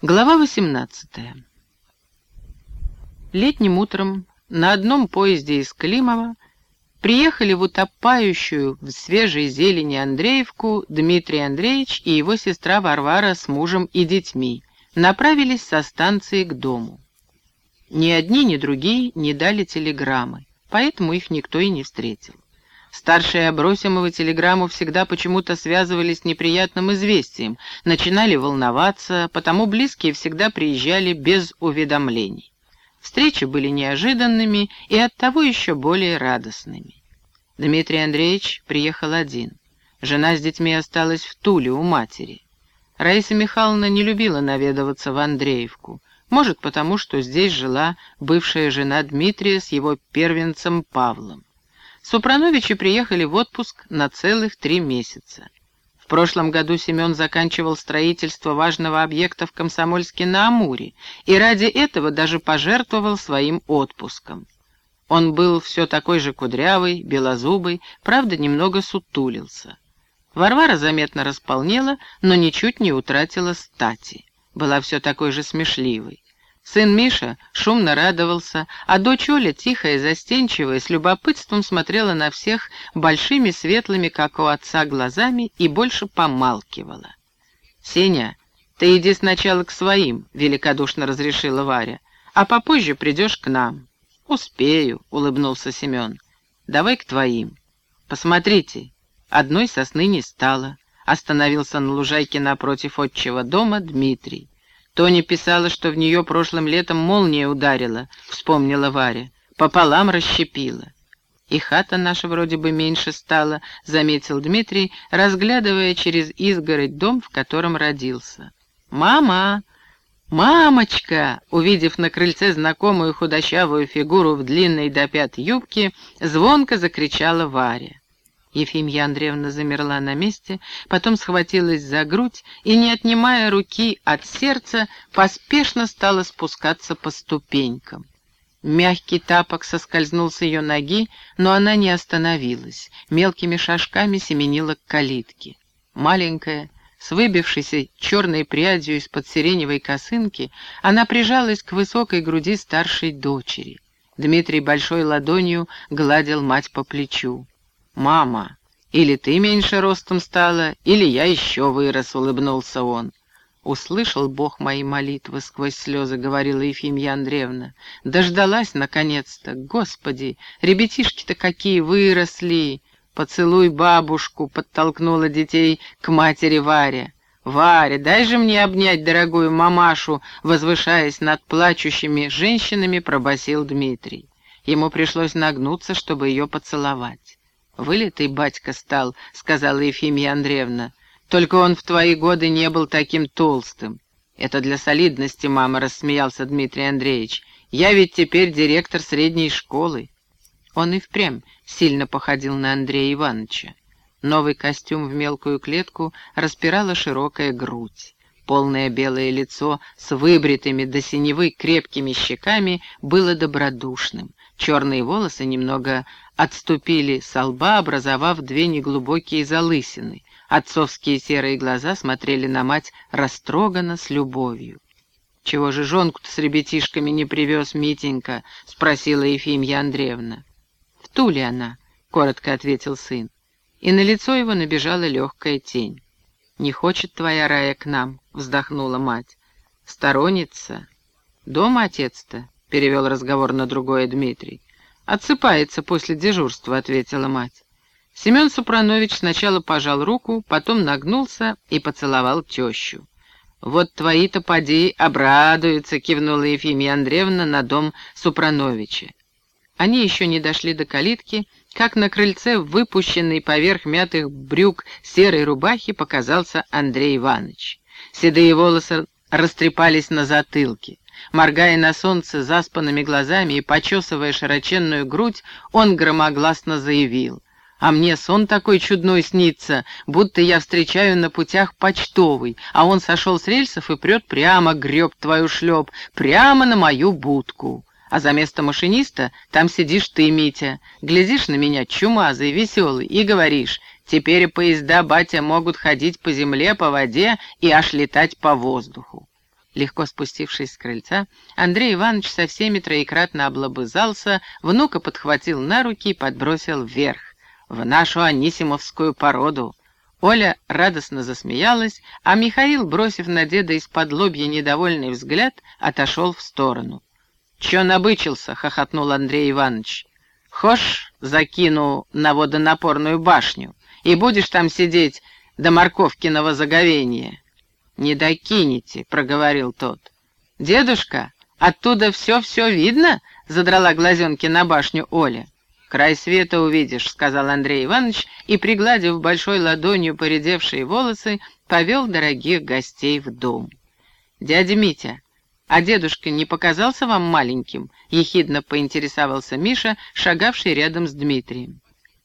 Глава 18 Летним утром на одном поезде из Климова приехали в утопающую в свежей зелени Андреевку Дмитрий Андреевич и его сестра Варвара с мужем и детьми, направились со станции к дому. Ни одни, ни другие не дали телеграммы поэтому их никто и не встретил. Старшие Абросимова телеграмму всегда почему-то связывали с неприятным известием, начинали волноваться, потому близкие всегда приезжали без уведомлений. Встречи были неожиданными и оттого еще более радостными. Дмитрий Андреевич приехал один. Жена с детьми осталась в Туле у матери. Раиса Михайловна не любила наведываться в Андреевку. Может, потому что здесь жила бывшая жена Дмитрия с его первенцем Павлом. Супрановичи приехали в отпуск на целых три месяца. В прошлом году Семен заканчивал строительство важного объекта в Комсомольске на Амуре и ради этого даже пожертвовал своим отпуском. Он был все такой же кудрявый, белозубый, правда, немного сутулился. Варвара заметно располнела, но ничуть не утратила стати была все такой же смешливой. Сын Миша шумно радовался, а дочь Оля, тихая, застенчивая, с любопытством смотрела на всех большими светлыми, как у отца, глазами и больше помалкивала. «Сеня, ты иди сначала к своим», — великодушно разрешила Варя, «а попозже придешь к нам». «Успею», — улыбнулся Семен. «Давай к твоим. Посмотрите, одной сосны не стало». Остановился на лужайке напротив отчего дома Дмитрий. Тоня писала, что в нее прошлым летом молния ударила, вспомнила Варя. Пополам расщепила. И хата наша вроде бы меньше стала, заметил Дмитрий, разглядывая через изгородь дом, в котором родился. «Мама! Мамочка!» Увидев на крыльце знакомую худощавую фигуру в длинной до пят юбке, звонко закричала Варя. Ефимья Андреевна замерла на месте, потом схватилась за грудь и, не отнимая руки от сердца, поспешно стала спускаться по ступенькам. Мягкий тапок соскользнул с ее ноги, но она не остановилась, мелкими шажками семенила к калитке. Маленькая, с выбившейся черной прядью из-под сиреневой косынки, она прижалась к высокой груди старшей дочери. Дмитрий большой ладонью гладил мать по плечу. «Мама, или ты меньше ростом стала, или я еще вырос», — улыбнулся он. «Услышал Бог мои молитвы сквозь слезы», — говорила Ефимья Андреевна. «Дождалась, наконец-то! Господи, ребятишки-то какие выросли!» «Поцелуй бабушку», — подтолкнула детей к матери Варя. «Варя, дай же мне обнять дорогую мамашу!» Возвышаясь над плачущими женщинами, пробасил Дмитрий. Ему пришлось нагнуться, чтобы ее поцеловать. «Вылитый батька стал», — сказала Ефимия Андреевна. «Только он в твои годы не был таким толстым». «Это для солидности, мама», — рассмеялся Дмитрий Андреевич. «Я ведь теперь директор средней школы». Он и впрямь сильно походил на Андрея Ивановича. Новый костюм в мелкую клетку распирала широкая грудь. Полное белое лицо с выбритыми до синевы крепкими щеками было добродушным. Черные волосы немного отступили со лба, образовав две неглубокие залысины. Отцовские серые глаза смотрели на мать растроганно, с любовью. «Чего же жонку-то с ребятишками не привез Митенька?» — спросила Ефимья Андреевна. «В Туле она», — коротко ответил сын и на лицо его набежала легкая тень. «Не хочет твоя рая к нам», — вздохнула мать. «Сторонница». «Дома отец-то?» — перевел разговор на другое Дмитрий. «Отсыпается после дежурства», — ответила мать. Семен Супранович сначала пожал руку, потом нагнулся и поцеловал тещу. «Вот твои-то поди обрадуются», — кивнула Ефимия Андреевна на дом Супрановича. Они еще не дошли до калитки, как на крыльце, выпущенный поверх мятых брюк серой рубахи, показался Андрей Иванович. Седые волосы растрепались на затылке. Моргая на солнце заспанными глазами и почесывая широченную грудь, он громогласно заявил. «А мне сон такой чудной снится, будто я встречаю на путях почтовый, а он сошел с рельсов и прет прямо, греб твою шлеп, прямо на мою будку». А за место машиниста там сидишь ты, Митя, глядишь на меня чумазый, веселый, и говоришь, теперь поезда, батя, могут ходить по земле, по воде и аж летать по воздуху. Легко спустившись с крыльца, Андрей Иванович со всеми троекратно облобызался, внука подхватил на руки и подбросил вверх, в нашу анисимовскую породу. Оля радостно засмеялась, а Михаил, бросив на деда из-под лобья недовольный взгляд, отошел в сторону. «Чё набычился?» — хохотнул Андрей Иванович. «Хошь, закину на водонапорную башню, и будешь там сидеть до морковкиного заговения». «Не докинете», — проговорил тот. «Дедушка, оттуда все-все видно?» — задрала глазенки на башню Оля. «Край света увидишь», — сказал Андрей Иванович, и, пригладив большой ладонью поредевшие волосы, повел дорогих гостей в дом. «Дядя Митя, «А дедушка не показался вам маленьким?» — ехидно поинтересовался Миша, шагавший рядом с Дмитрием.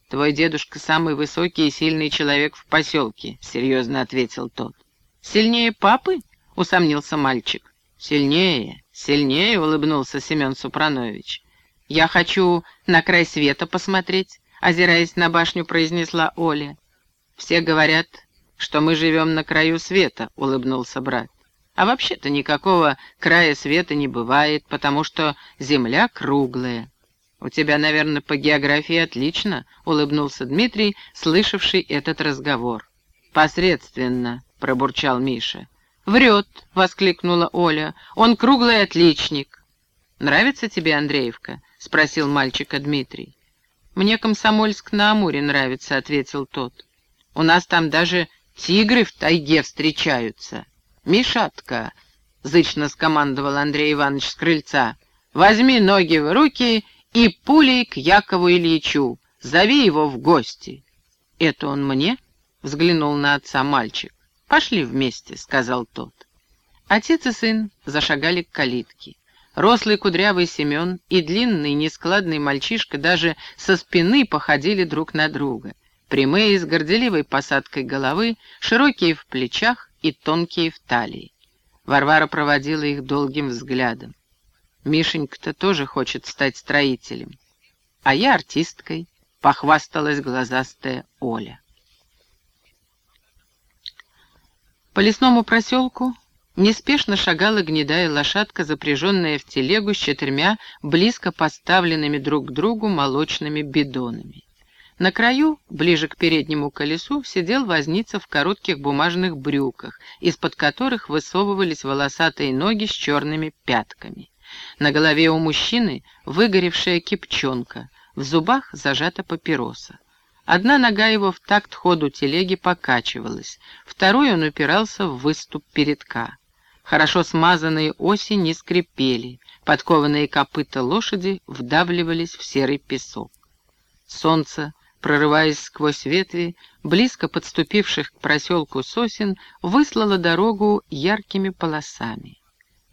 «Твой дедушка самый высокий и сильный человек в поселке», — серьезно ответил тот. «Сильнее папы?» — усомнился мальчик. «Сильнее, сильнее», — улыбнулся Семен Супранович. «Я хочу на край света посмотреть», — озираясь на башню, произнесла Оля. «Все говорят, что мы живем на краю света», — улыбнулся брат. А вообще-то никакого края света не бывает, потому что земля круглая. «У тебя, наверное, по географии отлично», — улыбнулся Дмитрий, слышавший этот разговор. «Посредственно», — пробурчал Миша. «Врет», — воскликнула Оля. «Он круглый отличник». «Нравится тебе Андреевка?» — спросил мальчика Дмитрий. «Мне Комсомольск на Амуре нравится», — ответил тот. «У нас там даже тигры в тайге встречаются». «Мишатка!» — зычно скомандовал Андрей Иванович с крыльца. «Возьми ноги в руки и пулей к Якову Ильичу. Зови его в гости». «Это он мне?» — взглянул на отца мальчик. «Пошли вместе», — сказал тот. Отец и сын зашагали к калитке. Рослый кудрявый Семен и длинный нескладный мальчишка даже со спины походили друг на друга. Прямые, с горделивой посадкой головы, широкие в плечах, и тонкие в талии. Варвара проводила их долгим взглядом. Мишенька-то тоже хочет стать строителем. А я артисткой, похвасталась глазастая Оля. По лесному проселку неспешно шагала гнедая лошадка, запряженная в телегу с четырьмя близко поставленными друг к другу молочными бидонами. На краю, ближе к переднему колесу, сидел возница в коротких бумажных брюках, из-под которых высовывались волосатые ноги с черными пятками. На голове у мужчины выгоревшая кипчонка, в зубах зажата папироса. Одна нога его в такт ходу телеги покачивалась, второй он упирался в выступ передка. Хорошо смазанные оси не скрипели, подкованные копыта лошади вдавливались в серый песок. Солнце, прорываясь сквозь ветви, близко подступивших к проселку сосен, выслало дорогу яркими полосами.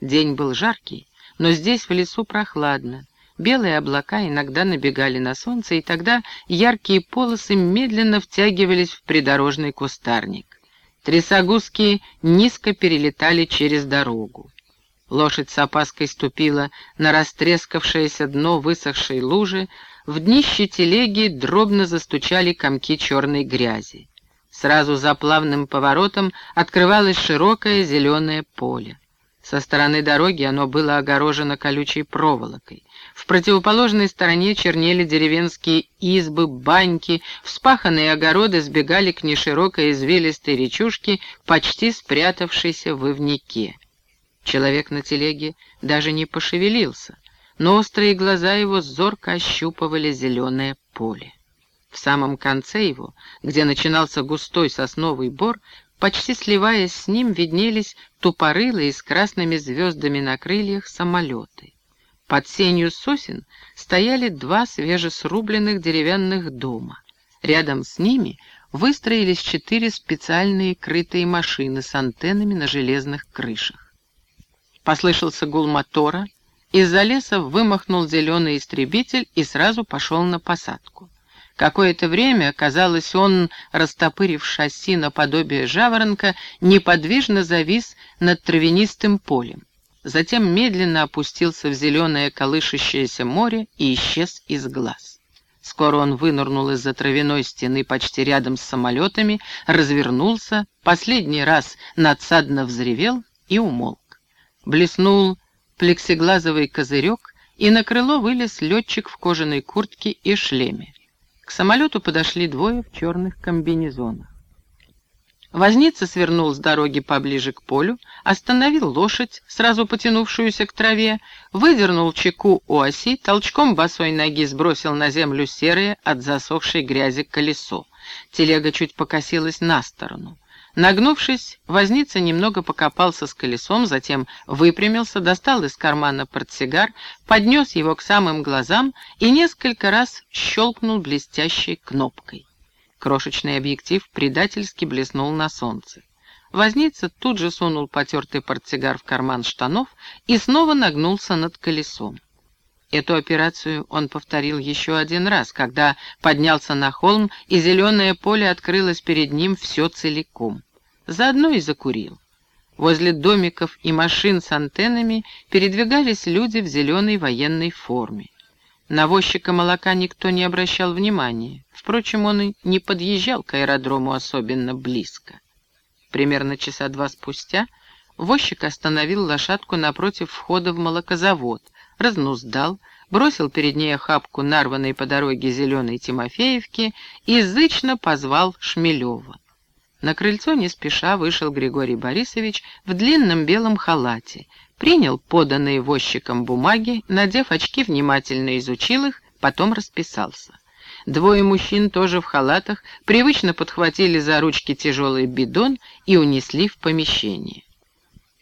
День был жаркий, но здесь в лесу прохладно. Белые облака иногда набегали на солнце, и тогда яркие полосы медленно втягивались в придорожный кустарник. Трясогузки низко перелетали через дорогу. Лошадь с опаской ступила на растрескавшееся дно высохшей лужи, в днище телеги дробно застучали комки черной грязи. Сразу за плавным поворотом открывалось широкое зеленое поле. Со стороны дороги оно было огорожено колючей проволокой. В противоположной стороне чернели деревенские избы, баньки, вспаханные огороды сбегали к неширокой извилистой речушке, почти спрятавшейся в ивнике. Человек на телеге даже не пошевелился, но острые глаза его зорко ощупывали зеленое поле. В самом конце его, где начинался густой сосновый бор, почти сливаясь с ним, виднелись тупорылые с красными звездами на крыльях самолеты. Под сенью сосен стояли два свежесрубленных деревянных дома. Рядом с ними выстроились четыре специальные крытые машины с антеннами на железных крышах. Послышался гул мотора, из-за леса вымахнул зеленый истребитель и сразу пошел на посадку. Какое-то время, казалось, он, растопырив шасси наподобие жаворонка, неподвижно завис над травянистым полем. Затем медленно опустился в зеленое колышащееся море и исчез из глаз. Скоро он вынырнул из-за травяной стены почти рядом с самолетами, развернулся, последний раз надсадно взревел и умолк. Блеснул плексиглазовый козырек, и на крыло вылез летчик в кожаной куртке и шлеме. К самолету подошли двое в черных комбинезонах. Возница свернул с дороги поближе к полю, остановил лошадь, сразу потянувшуюся к траве, выдернул чеку у оси, толчком босой ноги сбросил на землю серое от засохшей грязи колесо. Телега чуть покосилась на сторону. Нагнувшись, возница немного покопался с колесом, затем выпрямился, достал из кармана портсигар, поднес его к самым глазам и несколько раз щелкнул блестящей кнопкой. Крошечный объектив предательски блеснул на солнце. Возница тут же сунул потертый портсигар в карман штанов и снова нагнулся над колесом. Эту операцию он повторил еще один раз, когда поднялся на холм, и зеленое поле открылось перед ним все целиком. Заодно и закурил. Возле домиков и машин с антеннами передвигались люди в зеленой военной форме. На возчика молока никто не обращал внимания. Впрочем, он и не подъезжал к аэродрому особенно близко. Примерно часа два спустя возчик остановил лошадку напротив входа в молокозавод — разнуздал, бросил перед ней охапку нарванной по дороге зеленой Тимофеевки и зычно позвал Шмелева. На крыльцо не спеша вышел Григорий Борисович в длинном белом халате, принял поданные возчиком бумаги, надев очки, внимательно изучил их, потом расписался. Двое мужчин, тоже в халатах, привычно подхватили за ручки тяжелый бидон и унесли в помещение.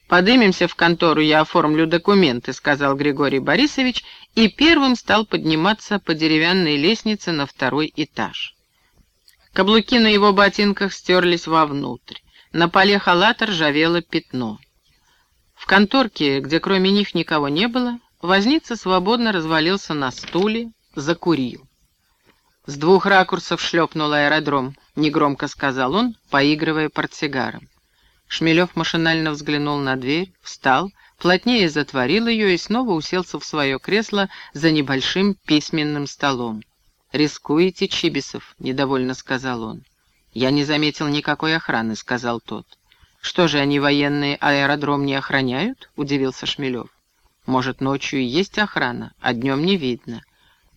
«Подымемся в контору, я оформлю документы», — сказал Григорий Борисович, и первым стал подниматься по деревянной лестнице на второй этаж. Каблуки на его ботинках стерлись вовнутрь. На поле халата ржавело пятно. В конторке, где кроме них никого не было, возница свободно развалился на стуле, закурил. «С двух ракурсов шлепнул аэродром», — негромко сказал он, поигрывая портсигаром. Шмелев машинально взглянул на дверь, встал, плотнее затворил ее и снова уселся в свое кресло за небольшим письменным столом. «Рискуете, Чибисов?» — недовольно сказал он. «Я не заметил никакой охраны», — сказал тот. «Что же, они военные аэродром не охраняют?» — удивился Шмелев. «Может, ночью и есть охрана, а днем не видно».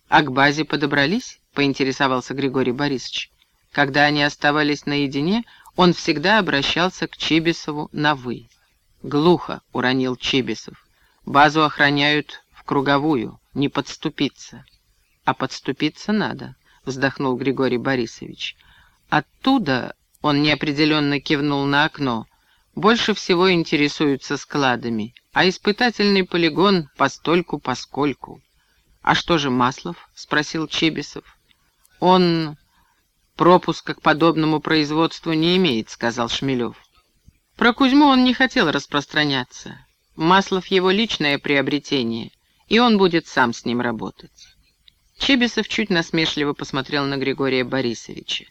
«А к базе подобрались?» — поинтересовался Григорий Борисович. Когда они оставались наедине, он всегда обращался к Чибисову на «вы». «Глухо», — уронил Чибисов. «Базу охраняют в круговую, не подступиться». «А подступиться надо», — вздохнул Григорий Борисович. «Оттуда...» — он неопределенно кивнул на окно. «Больше всего интересуются складами, а испытательный полигон постольку-поскольку». «А что же Маслов?» — спросил Чебисов. «Он пропуска к подобному производству не имеет», — сказал Шмелев. Про Кузьму он не хотел распространяться. Маслов его личное приобретение, и он будет сам с ним работать. Чебисов чуть насмешливо посмотрел на Григория Борисовича.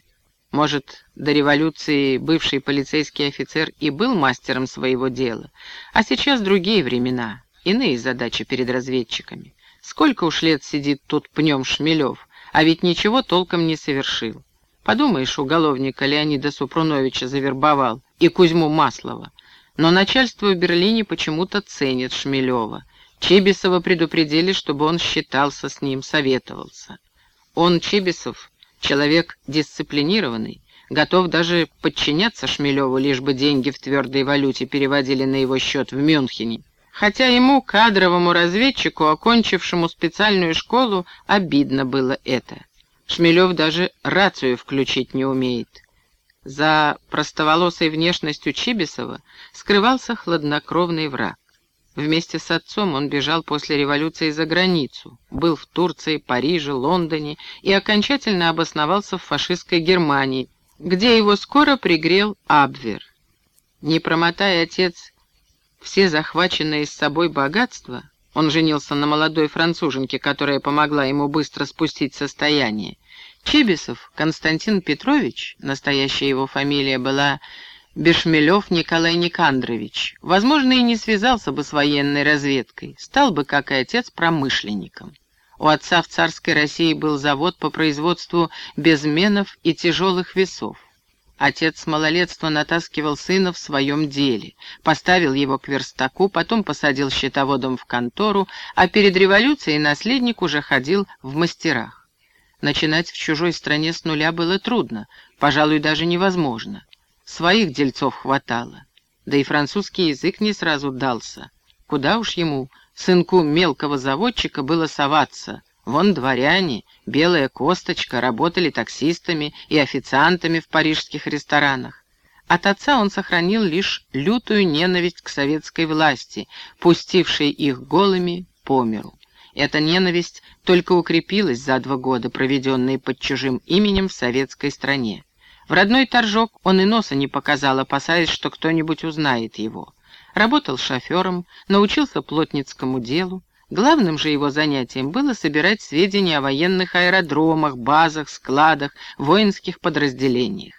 Может, до революции бывший полицейский офицер и был мастером своего дела, а сейчас другие времена, иные задачи перед разведчиками. Сколько уж лет сидит тут пнем Шмелев, а ведь ничего толком не совершил. Подумаешь, уголовника Леонида Супруновича завербовал и Кузьму Маслова. Но начальство в Берлине почему-то ценит Шмелева. Чебисова предупредили, чтобы он считался с ним, советовался. Он, Чебисов, человек дисциплинированный, готов даже подчиняться Шмелеву, лишь бы деньги в твердой валюте переводили на его счет в Мюнхене. Хотя ему, кадровому разведчику, окончившему специальную школу, обидно было это. Шмелев даже рацию включить не умеет. За простоволосой внешностью Чибисова скрывался хладнокровный враг. Вместе с отцом он бежал после революции за границу, был в Турции, Париже, Лондоне и окончательно обосновался в фашистской Германии, где его скоро пригрел Абвер. Не промотая отец все захваченные с собой богатства, он женился на молодой француженке, которая помогла ему быстро спустить состояние, Чебисов Константин Петрович, настоящая его фамилия была Бешмелев Николай Никандрович, возможно, и не связался бы с военной разведкой, стал бы, как и отец, промышленником. У отца в царской России был завод по производству безменов и тяжелых весов. Отец с малолетства натаскивал сына в своем деле, поставил его к верстаку, потом посадил счетоводом в контору, а перед революцией наследник уже ходил в мастерах. Начинать в чужой стране с нуля было трудно, пожалуй, даже невозможно. Своих дельцов хватало. Да и французский язык не сразу дался. Куда уж ему, сынку мелкого заводчика, было соваться. Вон дворяне, белая косточка, работали таксистами и официантами в парижских ресторанах. От отца он сохранил лишь лютую ненависть к советской власти, пустившей их голыми по миру. Эта ненависть только укрепилась за два года, проведенные под чужим именем в советской стране. В родной Торжок он и носа не показал, опасаясь, что кто-нибудь узнает его. Работал шофером, научился плотницкому делу. Главным же его занятием было собирать сведения о военных аэродромах, базах, складах, воинских подразделениях.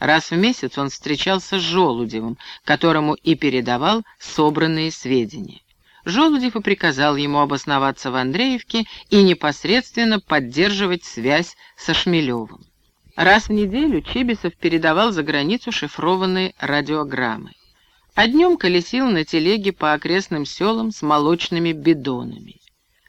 Раз в месяц он встречался с Желудевым, которому и передавал собранные сведения. Желудев и приказал ему обосноваться в Андреевке и непосредственно поддерживать связь со Шмелевым. Раз в неделю Чибисов передавал за границу шифрованные радиограммы. А днем колесил на телеге по окрестным селам с молочными бидонами.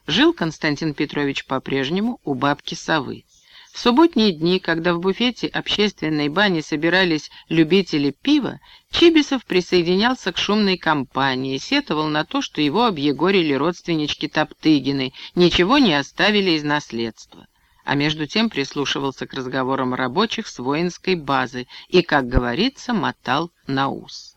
Жил Константин Петрович по-прежнему у бабки Совы. В субботние дни, когда в буфете общественной бани собирались любители пива, Чибисов присоединялся к шумной компании, сетовал на то, что его объегорили родственнички Топтыгины, ничего не оставили из наследства. А между тем прислушивался к разговорам рабочих с воинской базы и, как говорится, мотал на ус.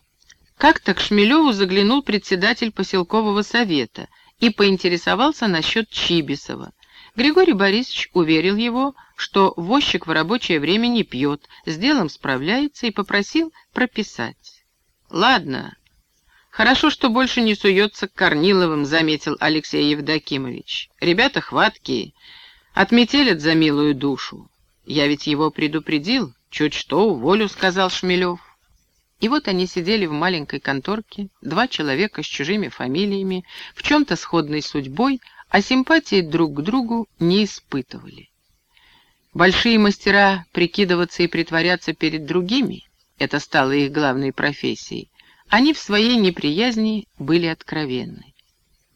Как-то к Шмелеву заглянул председатель поселкового совета и поинтересовался насчет Чибисова. Григорий Борисович уверил его, что возчик в рабочее время не пьет, с делом справляется и попросил прописать. «Ладно, хорошо, что больше не суется к Корниловым», — заметил Алексей Евдокимович. «Ребята хваткие, отметелят за милую душу. Я ведь его предупредил, чуть что уволю», — сказал Шмелев. И вот они сидели в маленькой конторке, два человека с чужими фамилиями, в чем-то сходной судьбой, а симпатии друг к другу не испытывали. Большие мастера прикидываться и притворяться перед другими — это стало их главной профессией. Они в своей неприязни были откровенны.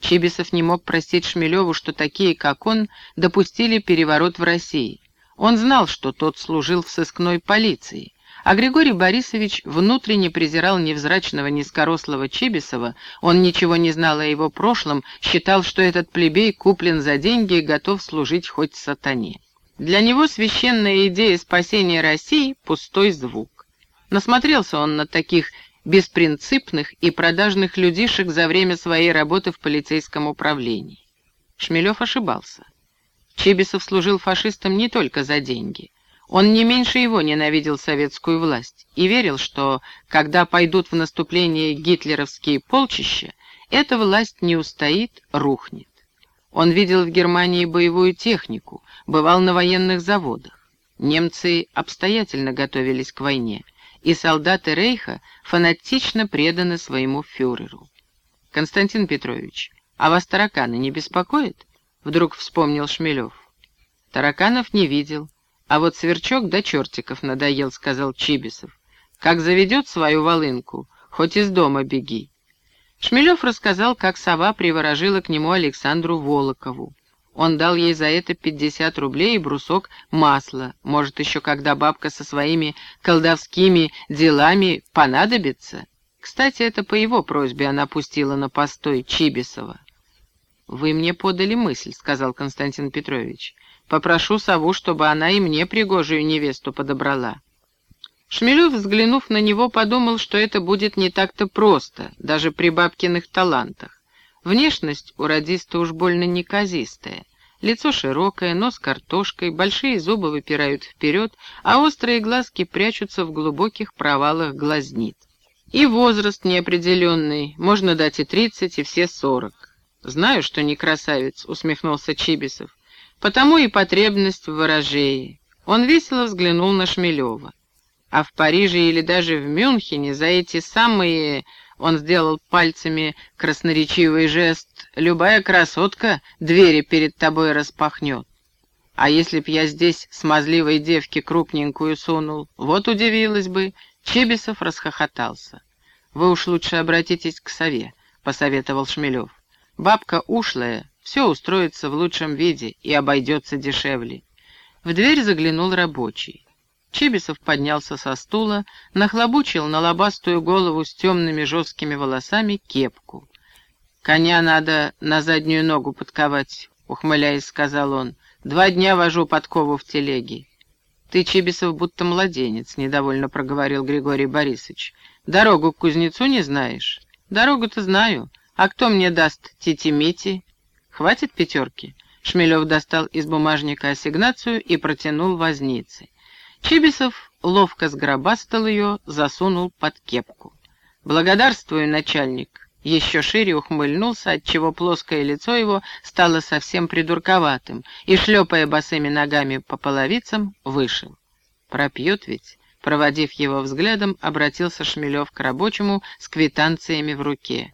Чебисов не мог простить Шмелеву, что такие, как он, допустили переворот в России. Он знал, что тот служил в сыскной полиции, а Григорий Борисович внутренне презирал невзрачного низкорослого Чебисова, он ничего не знал о его прошлом, считал, что этот плебей куплен за деньги и готов служить хоть сатане. Для него священная идея спасения России — пустой звук. Насмотрелся он на таких беспринципных и продажных людишек за время своей работы в полицейском управлении. Шмелев ошибался. Чибисов служил фашистам не только за деньги. Он не меньше его ненавидел советскую власть и верил, что, когда пойдут в наступление гитлеровские полчища, эта власть не устоит, рухнет. Он видел в Германии боевую технику, бывал на военных заводах. Немцы обстоятельно готовились к войне, и солдаты Рейха фанатично преданы своему фюреру. «Константин Петрович, а вас тараканы не беспокоят?» — вдруг вспомнил Шмелев. «Тараканов не видел, а вот сверчок до чертиков надоел», — сказал Чибисов. «Как заведет свою волынку, хоть из дома беги. Шмелев рассказал, как сова приворожила к нему Александру Волокову. Он дал ей за это 50 рублей и брусок масла. Может, еще когда бабка со своими колдовскими делами понадобится? Кстати, это по его просьбе она пустила на постой Чибисова. «Вы мне подали мысль», — сказал Константин Петрович. «Попрошу сову, чтобы она и мне пригожую невесту подобрала». Шмелев, взглянув на него, подумал, что это будет не так-то просто, даже при бабкиных талантах. Внешность у радиста уж больно неказистая. Лицо широкое, нос картошкой, большие зубы выпирают вперед, а острые глазки прячутся в глубоких провалах глазниц. И возраст неопределенный, можно дать и тридцать, и все сорок. «Знаю, что не красавец», — усмехнулся Чибисов. «Потому и потребность в ворожее». Он весело взглянул на Шмелева. А в Париже или даже в Мюнхене за эти самые, он сделал пальцами красноречивый жест, любая красотка двери перед тобой распахнет. А если б я здесь смазливой девке крупненькую сунул, вот удивилась бы. Чебисов расхохотался. «Вы уж лучше обратитесь к сове», — посоветовал Шмелев. «Бабка ушлая, все устроится в лучшем виде и обойдется дешевле». В дверь заглянул рабочий. Чибисов поднялся со стула, нахлобучил на лобастую голову с темными жесткими волосами кепку. «Коня надо на заднюю ногу подковать», — ухмыляясь, сказал он. «Два дня вожу подкову в телеге». «Ты, Чибисов, будто младенец», — недовольно проговорил Григорий Борисович. «Дорогу к кузнецу не знаешь?» «Дорогу-то знаю. А кто мне даст тити-мити?» «Хватит пятерки?» Шмелев достал из бумажника ассигнацию и протянул вознице. Чибисов ловко сгробастал ее, засунул под кепку. «Благодарствую, начальник!» Еще шире ухмыльнулся, отчего плоское лицо его стало совсем придурковатым, и, шлепая босыми ногами по половицам, вышел. «Пропьет ведь?» Проводив его взглядом, обратился Шмелев к рабочему с квитанциями в руке.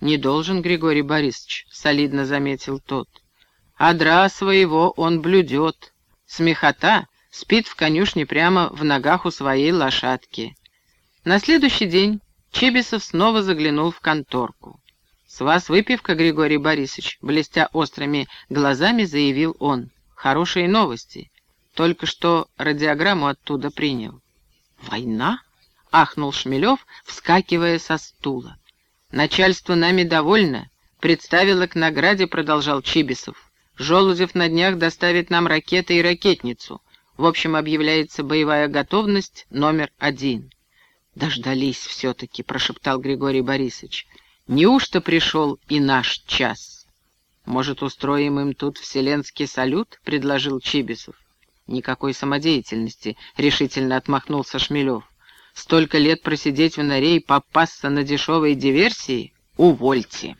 «Не должен, Григорий Борисович», — солидно заметил тот. «Адра своего он блюдет. Смехота спит в конюшне прямо в ногах у своей лошадки. На следующий день Чебисов снова заглянул в конторку. «С вас выпивка, Григорий Борисович», — блестя острыми глазами, заявил он. «Хорошие новости. Только что радиограмму оттуда принял». «Война?» — ахнул Шмелев, вскакивая со стула. «Начальство нами довольно. Представило к награде», — продолжал Чибисов. «Желудев на днях доставит нам ракеты и ракетницу. В общем, объявляется боевая готовность номер один. «Дождались все-таки», — прошептал Григорий Борисович. «Неужто пришел и наш час?» «Может, устроим им тут вселенский салют?» — предложил Чибисов. «Никакой самодеятельности», — решительно отмахнулся Шмелев. «Столько лет просидеть в норе и попасться на дешевые диверсии? Увольте!»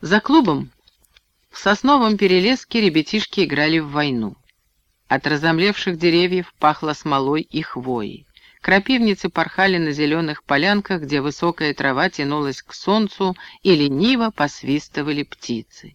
За клубом в сосновом перелеске ребятишки играли в войну. От разомлевших деревьев пахло смолой и хвоей. Крапивницы порхали на зеленых полянках, где высокая трава тянулась к солнцу, и лениво посвистывали птицы.